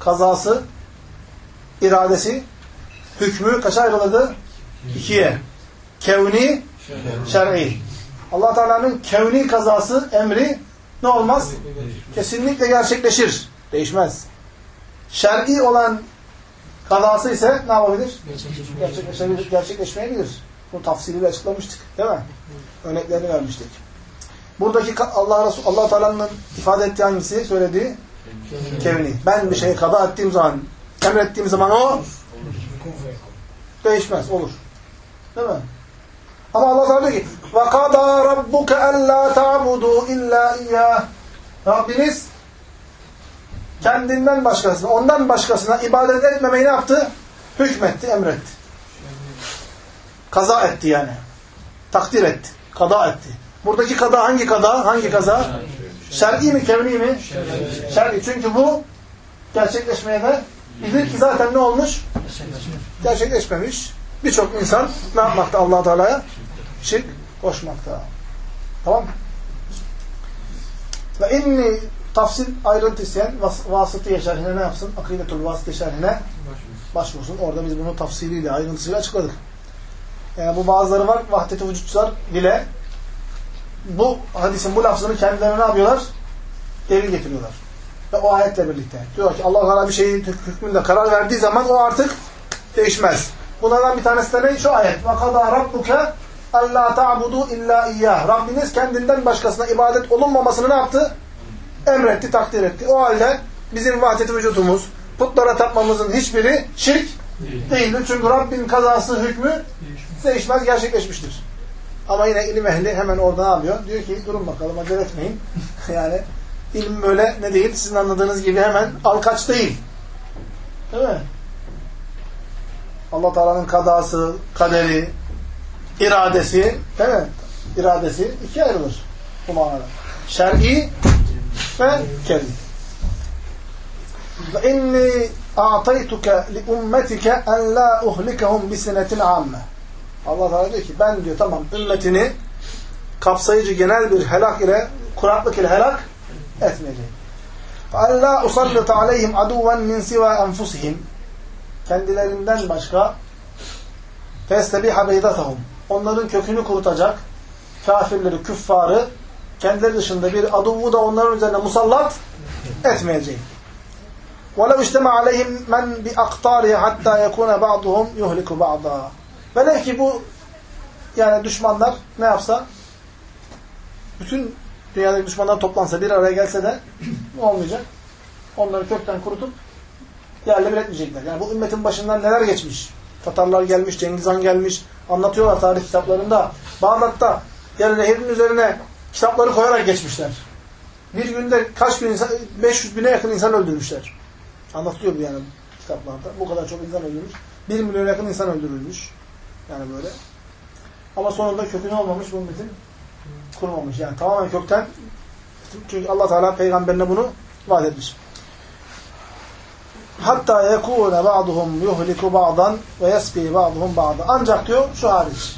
kazası, iradesi, hükmü kaça ayrılırdı? İkiye. Kevni, şer'i. Allah Teala'nın kevni kazası, emri ne olmaz? Kesinlikle gerçekleşir. Değişmez. Şer'i olan kazası ise ne yapabilir? Gerçekleşebilir, gerçekleşmeyebilir. Bunu tafsiliyle açıklamıştık. Değil mi? Örneklerini vermiştik. Buradaki Allah Resul Allah Teala'nın ifade ettiği hangisi? Söylediği kevni. Ben bir şeyi kada ettiğim zaman, emrettiğim zaman o değişmez, olur. Değil mi? Ama Allah Teala diyor ki: "Ve kada rabbuke alla ta'budu illa iyyah." Rabbiniz kendinden başkasına, ondan başkasına ibadet etmemeyi ne yaptı? Hükmetti, emretti. Kaza etti yani. Takdir etti. Kada etti. Buradaki kada hangi kada? Hangi kaza? Şer'i mi, kevni mi? Şer'i. Çünkü bu gerçekleşmeye de bilir ki zaten ne olmuş? Gerçekleşmemiş. Birçok insan ne yapmakta allah Teala'ya? Şirk koşmakta. Tamam mı? Ve inni tafsil ayrıntı isteyen vas vasıtı şerhine ne yapsın? Akidetul vasıtı şerhine başvursun. Orada biz bunu tafsiliyle, ayrıntısıyla açıkladık. Yani bu bazıları var, vahdet-i vücutçular bile bu hadisin bu lafzını kendilerine ne yapıyorlar? Delil getiriyorlar. Ve o ayetle birlikte. Diyor ki Allah Teala bir şeyin hükmünde karar verdiği zaman o artık değişmez. Bunlardan bir tanesi de ne? Şu ayet. وَقَضَى رَبُّكَ اَلَّا تَعْبُدُوا اِلَّا اِيَّهِ Rabbiniz kendinden başkasına ibadet olunmamasını ne yaptı? Emretti, takdir etti. O halde bizim vahdet vücudumuz, putlara tapmamızın hiçbiri şirk değildir. Çünkü Rabbin kazası, hükmü değişmez, gerçekleşmiştir. Ama yine ilim ehli hemen orada ne yapıyor? Diyor ki durun bakalım acele etmeyin. <laughs> yani ilim böyle ne değil? Sizin anladığınız gibi hemen alkaç değil. Değil mi? Allah Teala'nın kadası, kaderi, iradesi, değil mi? İradesi ikiye ayrılır bu manada. Şer'i ve kevni. Ve inni a'taytuke li ummetike en la uhlikehum bi senetin amme. Allah Teala diyor ki ben diyor tamam ümmetini kapsayıcı genel bir helak ile kuraklık ile helak etmeyeceğim. فَاَلَّا اُصَلِّتَ عَلَيْهِمْ عَدُوًا مِنْ سِوَى أَنْفُسِهِمْ Kendilerinden başka فَاسْتَبِحَ بَيْدَتَهُمْ Onların kökünü kurutacak kafirleri, küffarı kendileri dışında bir aduvu da onların üzerine musallat etmeyeceğim. وَلَوْ اِجْتَمَعَ عَلَيْهِمْ مَنْ بِأَقْطَارِهِ حَتَّى يَكُونَ بَعْضُهُمْ يُهْلِكُ بَعْضًا Velev ki bu yani düşmanlar ne yapsa bütün dünyadaki düşmanlar toplansa bir araya gelse de ne <clears throat> olmayacak? Onları kökten kurutup yerle bir etmeyecekler. Yani bu ümmetin başından neler geçmiş? Tatarlar gelmiş, Cengiz Han gelmiş. Anlatıyorlar tarih kitaplarında. Bağdat'ta yani nehrin üzerine kitapları koyarak geçmişler. Bir günde kaç bin insan, 500 bine yakın insan öldürmüşler. Anlatılıyor bu yani kitaplarda. Bu kadar çok insan öldürmüş. 1 milyon yakın insan öldürülmüş. Yani böyle. Ama sonunda kökü ne olmamış bu ümmetin? Kurmamış. Yani tamamen kökten çünkü Allah Teala peygamberine bunu vaat etmiş. Hatta yekûne ba'duhum yuhliku ba'dan ve yesbi ba'duhum ba'dan. Ancak diyor şu hariç.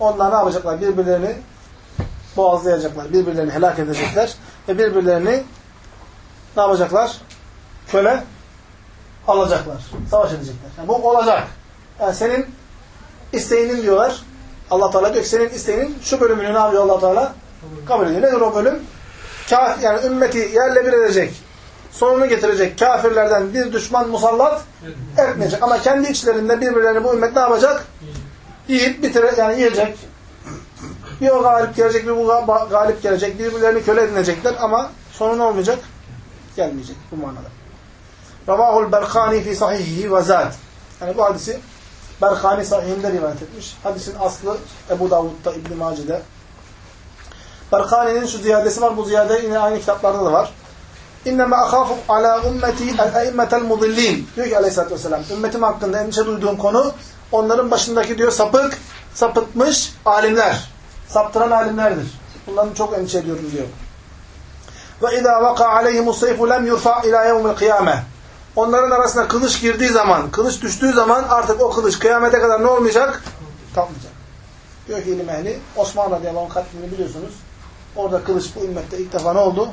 Onlar ne yapacaklar? Birbirlerini boğazlayacaklar. Birbirlerini helak edecekler. Ve birbirlerini ne yapacaklar? Köle alacaklar. Savaş edecekler. Yani bu olacak. Yani senin isteğinin diyorlar. Allah Teala diyor senin isteğinin şu bölümünü ne yapıyor Allah Teala? Kabul ediyor. Nedir o bölüm? Kafir, yani ümmeti yerle bir edecek. Sonunu getirecek. Kafirlerden bir düşman musallat etmeyecek. Ama kendi içlerinde birbirlerini bu ümmet ne yapacak? Yiyip bitirecek. Yani yiyecek. Bir o galip gelecek, bir bu galip gelecek. Birbirlerini köle edinecekler ama sonu ne olmayacak? Gelmeyecek bu manada. Ravahul Berkani fi sahihihi ve. Yani bu hadisi Berkani sahihinde rivayet etmiş. Hadisin aslı Ebu Davud'da, İbn-i Mace'de. Berkani'nin şu ziyadesi var. Bu ziyade yine aynı kitaplarda da var. İnneme ahafu ala ümmeti el-eimmetel mudillin. Diyor ki aleyhissalatü vesselam. Ümmetim hakkında endişe duyduğum konu onların başındaki diyor sapık, sapıtmış alimler. Saptıran alimlerdir. Bundan çok endişe ediyorum diyor. Ve izâ vaka aleyhimus seyfu lem yurfa ilâ yevmil kıyâme. Onların arasına kılıç girdiği zaman, kılıç düştüğü zaman artık o kılıç kıyamete kadar ne olmayacak? Kalkmayacak. Diyor ki ilim ehli, Osman radıyallahu anh katlini biliyorsunuz. Orada kılıç bu ümmette ilk defa ne oldu?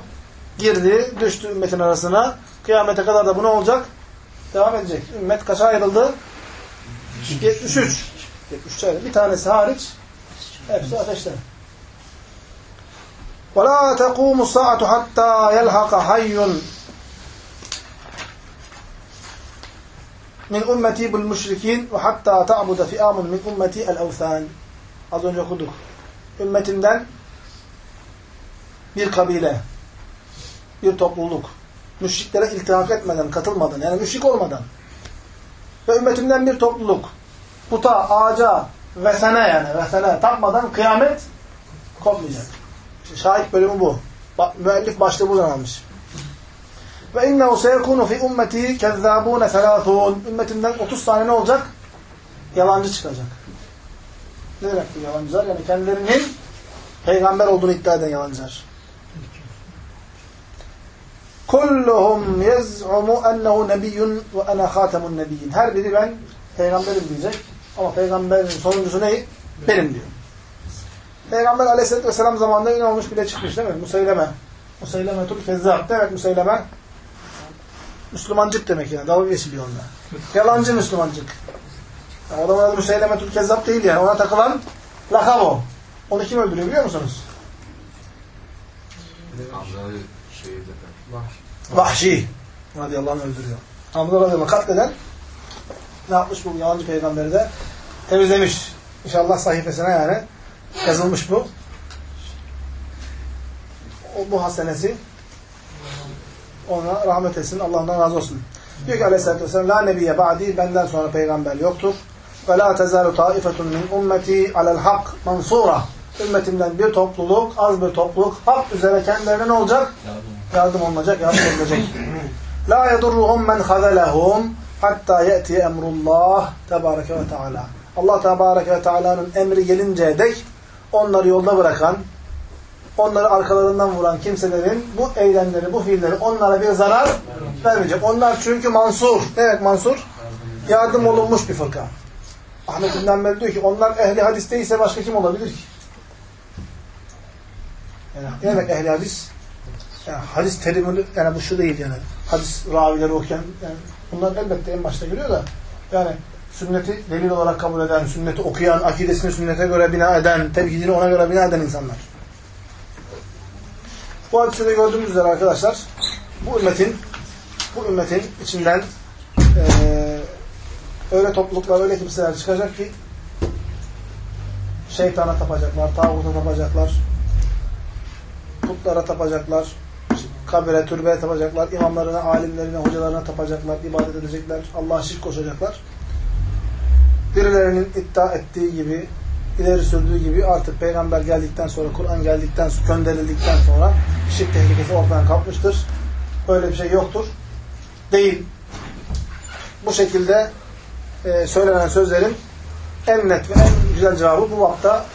Girdi, düştü ümmetin arasına. Kıyamete kadar da bu ne olacak? Devam edecek. Ümmet kaça ayrıldı? 73. 73 ayrıldı. Bir tanesi hariç hepsi ateşte. وَلَا تَقُومُ السَّاعَةُ حَتَّى يَلْحَقَ حَيٌّ min ümmeti bil müşrikin ve hatta ta'buda fi'amun min ümmeti el evsan. Az önce okuduk. Ümmetimden bir kabile, bir topluluk, müşriklere iltihak etmeden, katılmadan, yani müşrik olmadan ve ümmetimden bir topluluk puta, ağaca, vesene yani, vesene tapmadan kıyamet kopmayacak. Şahit bölümü bu. Ba müellif başlığı buradan almış. Ve innehu seyekunu fi ümmeti kezzabune selâthûn. Ümmetimden 30 tane ne olacak? Yalancı çıkacak. Ne demek bu yalancılar? Yani kendilerinin peygamber olduğunu iddia eden yalancılar. Kulluhum yez'umu ennehu nebiyyun ve ana khatamun nebiyyin. Her biri ben peygamberim diyecek. Ama peygamberin sonuncusu ne? Benim diyor. Peygamber aleyhisselatü vesselam zamanında yine olmuş bile çıkmış değil mi? Musayleme. Musaylemetul kezzab. Demek Musayleme Müslümancık demek yani. Dalga geçiliyor onunla. Yalancı Müslümancık. Yani adamın adı Müseylemetül Kezzab değil yani. Ona takılan lakab o. Onu kim öldürüyor biliyor musunuz? Şeyde Vahşi. Radıyallahu anh öldürüyor. Hamza radıyallahu anh katleden ne yapmış bu yalancı peygamberi de? Temizlemiş. İnşallah sayfasına yani yazılmış bu. O, bu hasenesi ona rahmet etsin. Allah'ından razı olsun. Diyor ki aleyhissalatü vesselam La nebiye ba'di benden sonra peygamber yoktur. Ve la tezalu taifetun min ummeti alel hak mansura. Ümmetimden bir topluluk, az bir topluluk hak üzere kendilerine ne olacak? Yardım olacak, yardım olacak. La yedurruhum men hazelehum hatta ye'tiye emrullah tebareke ve teala. Allah tebareke ve teala'nın emri gelinceye dek onları yolda bırakan, onları arkalarından vuran kimselerin bu eylemleri, bu fiilleri onlara bir zarar vermeyecek. Onlar çünkü mansur. Ne demek mansur? Yardım olunmuş bir fırka. Ahmet İbn Hanbel diyor ki onlar ehli hadis değilse başka kim olabilir ki? Yani ne demek ehli hadis? Yani hadis terimi yani bu şu değil yani. Hadis ravileri okuyan yani bunlar elbette en başta geliyor da yani sünneti delil olarak kabul eden, sünneti okuyan, akidesini sünnete göre bina eden, tevhidini ona göre bina eden insanlar. Bu hadiste de gördüğümüz üzere arkadaşlar bu ümmetin bu ümmetin içinden eee öyle topluluklar, öyle kimseler çıkacak ki şeytana tapacaklar, tağuta tapacaklar, putlara tapacaklar, kabire, türbeye tapacaklar, imamlarına, alimlerine, hocalarına tapacaklar, ibadet edecekler, Allah'a şirk koşacaklar. Birilerinin iddia ettiği gibi, ileri sürdüğü gibi artık peygamber geldikten sonra, Kur'an geldikten gönderildikten sonra şirk tehlikesi ortadan kalkmıştır. Böyle bir şey yoktur. Değil. Bu şekilde e, söylenen sözlerin en net ve en güzel cevabı bu vakta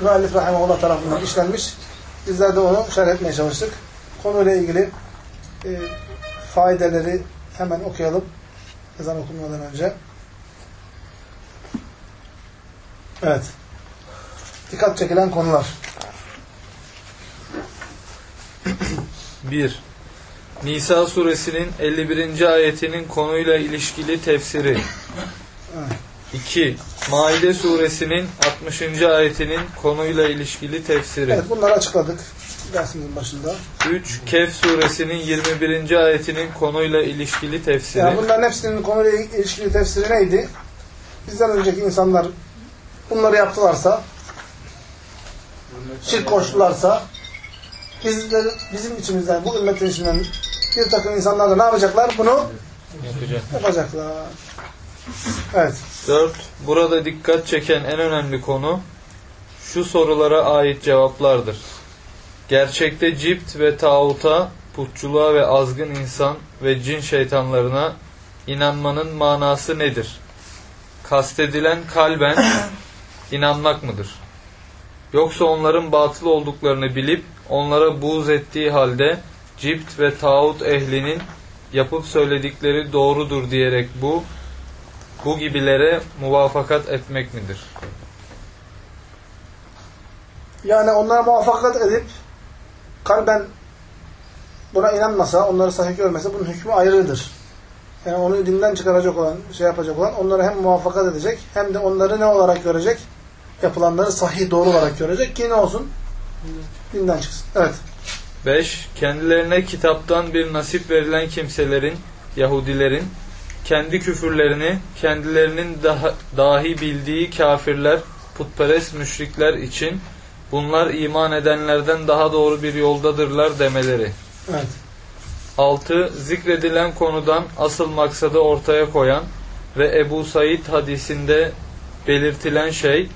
müellif rahimahullah tarafından işlenmiş. Bizler de onu şerh etmeye çalıştık. Konuyla ilgili e, faydeleri hemen okuyalım. Ezan okunmadan önce. Evet. Dikkat çekilen konular. <clears throat> 1. Nisa suresinin 51. ayetinin konuyla ilişkili tefsiri. 2. Maide suresinin 60. ayetinin konuyla ilişkili tefsiri. Evet bunları açıkladık dersimizin başında. 3. Kehf suresinin 21. ayetinin konuyla ilişkili tefsiri. Yani bunların hepsinin konuyla ilişkili tefsiri neydi? Bizden önceki insanlar bunları yaptılarsa, şirk koştularsa, bizleri, bizim içimizden, bu ümmetin içinden bir takım insanlar da ne yapacaklar? Bunu Yapacak. yapacaklar. Evet. 4. Burada dikkat çeken en önemli konu şu sorulara ait cevaplardır. Gerçekte cipt ve tağuta, putçuluğa ve azgın insan ve cin şeytanlarına inanmanın manası nedir? Kastedilen kalben <coughs> inanmak mıdır? Yoksa onların batıl olduklarını bilip onlara buğz ettiği halde cipt ve tağut ehlinin yapıp söyledikleri doğrudur diyerek bu bu gibilere muvafakat etmek midir? Yani onlara muvaffakat edip kalben buna inanmasa, onları sahih görmese bunun hükmü ayrıdır. Yani onu dinden çıkaracak olan, şey yapacak olan onları hem muvaffakat edecek hem de onları ne olarak görecek? Yapılanları sahih doğru olarak görecek ki ne olsun? Dinden çıksın. Evet. 5. Kendilerine kitaptan bir nasip verilen kimselerin, Yahudilerin, kendi küfürlerini, kendilerinin daha, dahi bildiği kafirler, putperest müşrikler için bunlar iman edenlerden daha doğru bir yoldadırlar demeleri. Evet. 6. Zikredilen konudan asıl maksadı ortaya koyan ve Ebu Said hadisinde belirtilen şey,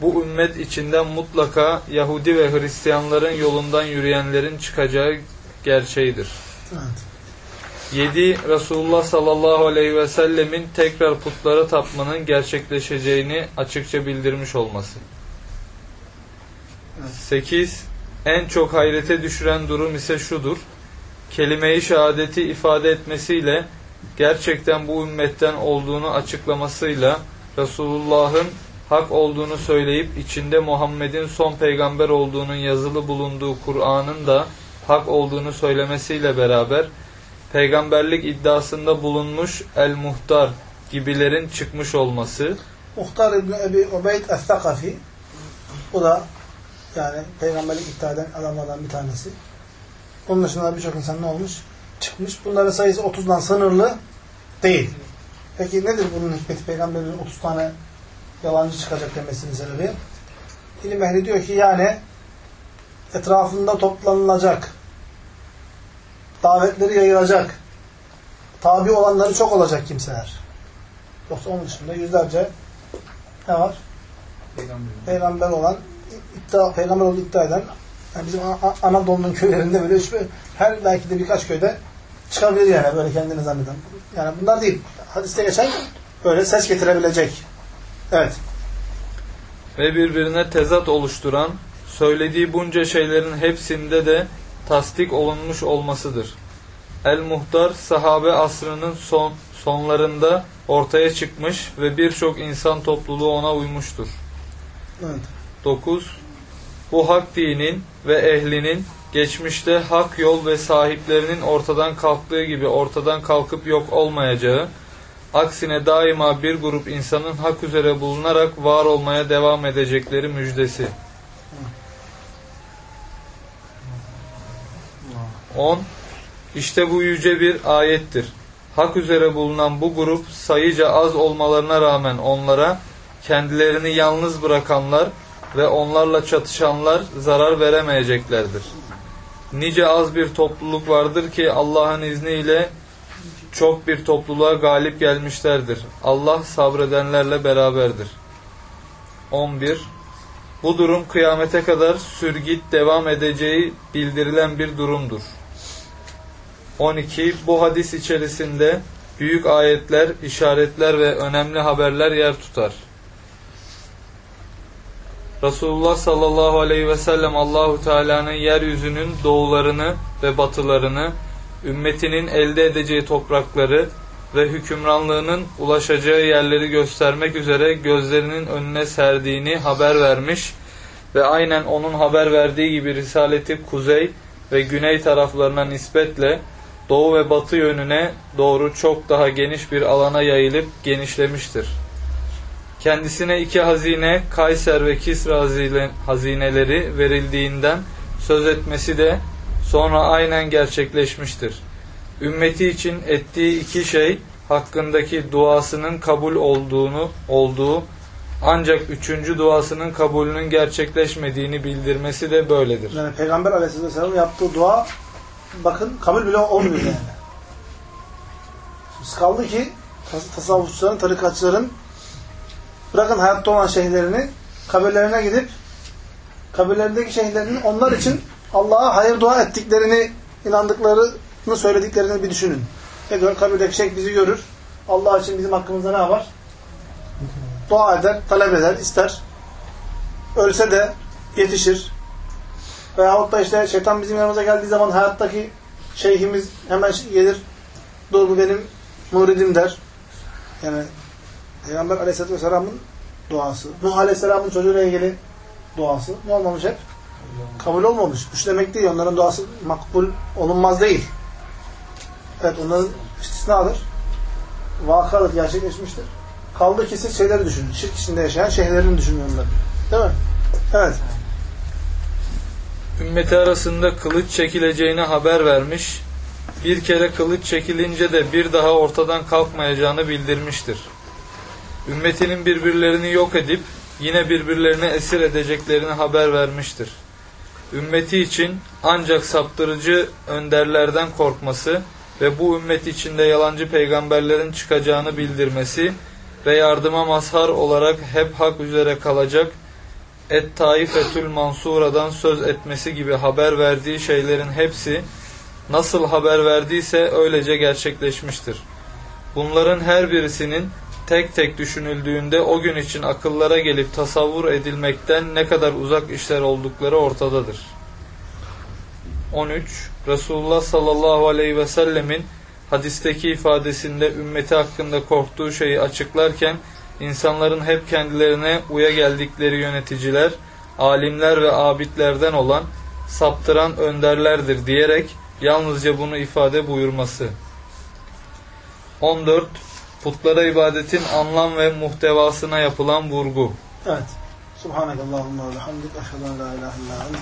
bu ümmet içinden mutlaka Yahudi ve Hristiyanların yolundan yürüyenlerin çıkacağı gerçeğidir. Evet. 7. Resulullah sallallahu aleyhi ve sellemin tekrar putlara tapmanın gerçekleşeceğini açıkça bildirmiş olması. 8. En çok hayrete düşüren durum ise şudur. Kelime-i şehadeti ifade etmesiyle gerçekten bu ümmetten olduğunu açıklamasıyla Resulullah'ın hak olduğunu söyleyip içinde Muhammed'in son peygamber olduğunun yazılı bulunduğu Kur'an'ın da hak olduğunu söylemesiyle beraber peygamberlik iddiasında bulunmuş el-muhtar gibilerin çıkmış olması Muhtar İbni Ebi Ubeyd Es-Sakafi bu da yani peygamberlik iddia eden adamlardan bir tanesi. Onun dışında birçok insan ne olmuş? Çıkmış. Bunların sayısı 30'dan sınırlı değil. Peki nedir bunun hikmeti? Peygamberin 30 tane yalancı çıkacak demesinin sebebi? İlim ehli diyor ki yani etrafında toplanılacak, davetleri yayılacak, tabi olanları çok olacak kimseler. Yoksa onun dışında yüzlerce ne var? Peygamber olan, iddia, peygamber olduğu iddia eden, yani bizim Anadolu'nun köylerinde böyle hiçbir, her belki de birkaç köyde çıkabilir yani böyle kendini zanneden. Yani bunlar değil. Hadiste geçen böyle ses getirebilecek. Evet. ve birbirine tezat oluşturan, söylediği bunca şeylerin hepsinde de tasdik olunmuş olmasıdır. El-Muhtar sahabe asrının son, sonlarında ortaya çıkmış ve birçok insan topluluğu ona uymuştur. Evet. 9. Bu hak dinin ve ehlinin geçmişte hak yol ve sahiplerinin ortadan kalktığı gibi ortadan kalkıp yok olmayacağı, aksine daima bir grup insanın hak üzere bulunarak var olmaya devam edecekleri müjdesi. 10. İşte bu yüce bir ayettir. Hak üzere bulunan bu grup sayıca az olmalarına rağmen onlara kendilerini yalnız bırakanlar ve onlarla çatışanlar zarar veremeyeceklerdir. Nice az bir topluluk vardır ki Allah'ın izniyle çok bir topluluğa galip gelmişlerdir. Allah sabredenlerle beraberdir. 11. Bu durum kıyamete kadar sürgit devam edeceği bildirilen bir durumdur. 12. Bu hadis içerisinde büyük ayetler, işaretler ve önemli haberler yer tutar. Resulullah sallallahu aleyhi ve sellem Allahu Teala'nın yeryüzünün doğularını ve batılarını, ümmetinin elde edeceği toprakları ve hükümranlığının ulaşacağı yerleri göstermek üzere gözlerinin önüne serdiğini haber vermiş ve aynen onun haber verdiği gibi risaleti kuzey ve güney taraflarına nispetle doğu ve batı yönüne doğru çok daha geniş bir alana yayılıp genişlemiştir. Kendisine iki hazine, Kayser ve Kisra hazine- hazineleri verildiğinden söz etmesi de sonra aynen gerçekleşmiştir. Ümmeti için ettiği iki şey hakkındaki duasının kabul olduğunu olduğu ancak üçüncü duasının kabulünün gerçekleşmediğini bildirmesi de böyledir. Yani Peygamber aleyhisselam yaptığı dua bakın kabul bile olmuyor yani. Kaldı ki tas- tasavvufçuların, tarikatçıların bırakın hayatta olan şeyhlerini kabirlerine gidip kabirlerindeki şeyhlerinin onlar için Allah'a hayır dua ettiklerini inandıklarını söylediklerini bir düşünün. Ne diyor? Kabirdeki şeyh bizi görür. Allah için bizim hakkımızda ne var? Dua eder, talep eder, ister. Ölse de yetişir. Veyahut da işte şeytan bizim yanımıza geldiği zaman hayattaki şeyhimiz hemen gelir, dur bu benim muridim der. Yani Peygamber aleyhisselatü vesselamın duası. Nuh aleyhisselamın çocuğuyla ilgili duası. Ne olmamış hep? Kabul olmamış. Bu demek değil. Onların duası makbul olunmaz değil. Evet onların istisnadır. Vakadır, gerçekleşmiştir. Kaldı ki siz şeyleri düşünün. Şirk içinde yaşayan şeyhlerini düşünün. Değil mi? Evet. Ümmeti arasında kılıç çekileceğini haber vermiş, bir kere kılıç çekilince de bir daha ortadan kalkmayacağını bildirmiştir. Ümmetinin birbirlerini yok edip yine birbirlerini esir edeceklerini haber vermiştir. Ümmeti için ancak saptırıcı önderlerden korkması ve bu ümmet içinde yalancı peygamberlerin çıkacağını bildirmesi ve yardıma mazhar olarak hep hak üzere kalacak Et Taifetül Mansura'dan söz etmesi gibi haber verdiği şeylerin hepsi nasıl haber verdiyse öylece gerçekleşmiştir. Bunların her birisinin tek tek düşünüldüğünde o gün için akıllara gelip tasavvur edilmekten ne kadar uzak işler oldukları ortadadır. 13. Resulullah sallallahu aleyhi ve sellemin hadisteki ifadesinde ümmeti hakkında korktuğu şeyi açıklarken insanların hep kendilerine uya geldikleri yöneticiler, alimler ve abidlerden olan saptıran önderlerdir diyerek yalnızca bunu ifade buyurması. 14. Putlara ibadetin anlam ve muhtevasına yapılan vurgu. Evet. Subhanakallahumma ve hamdik. Eşhedü la ilahe illa.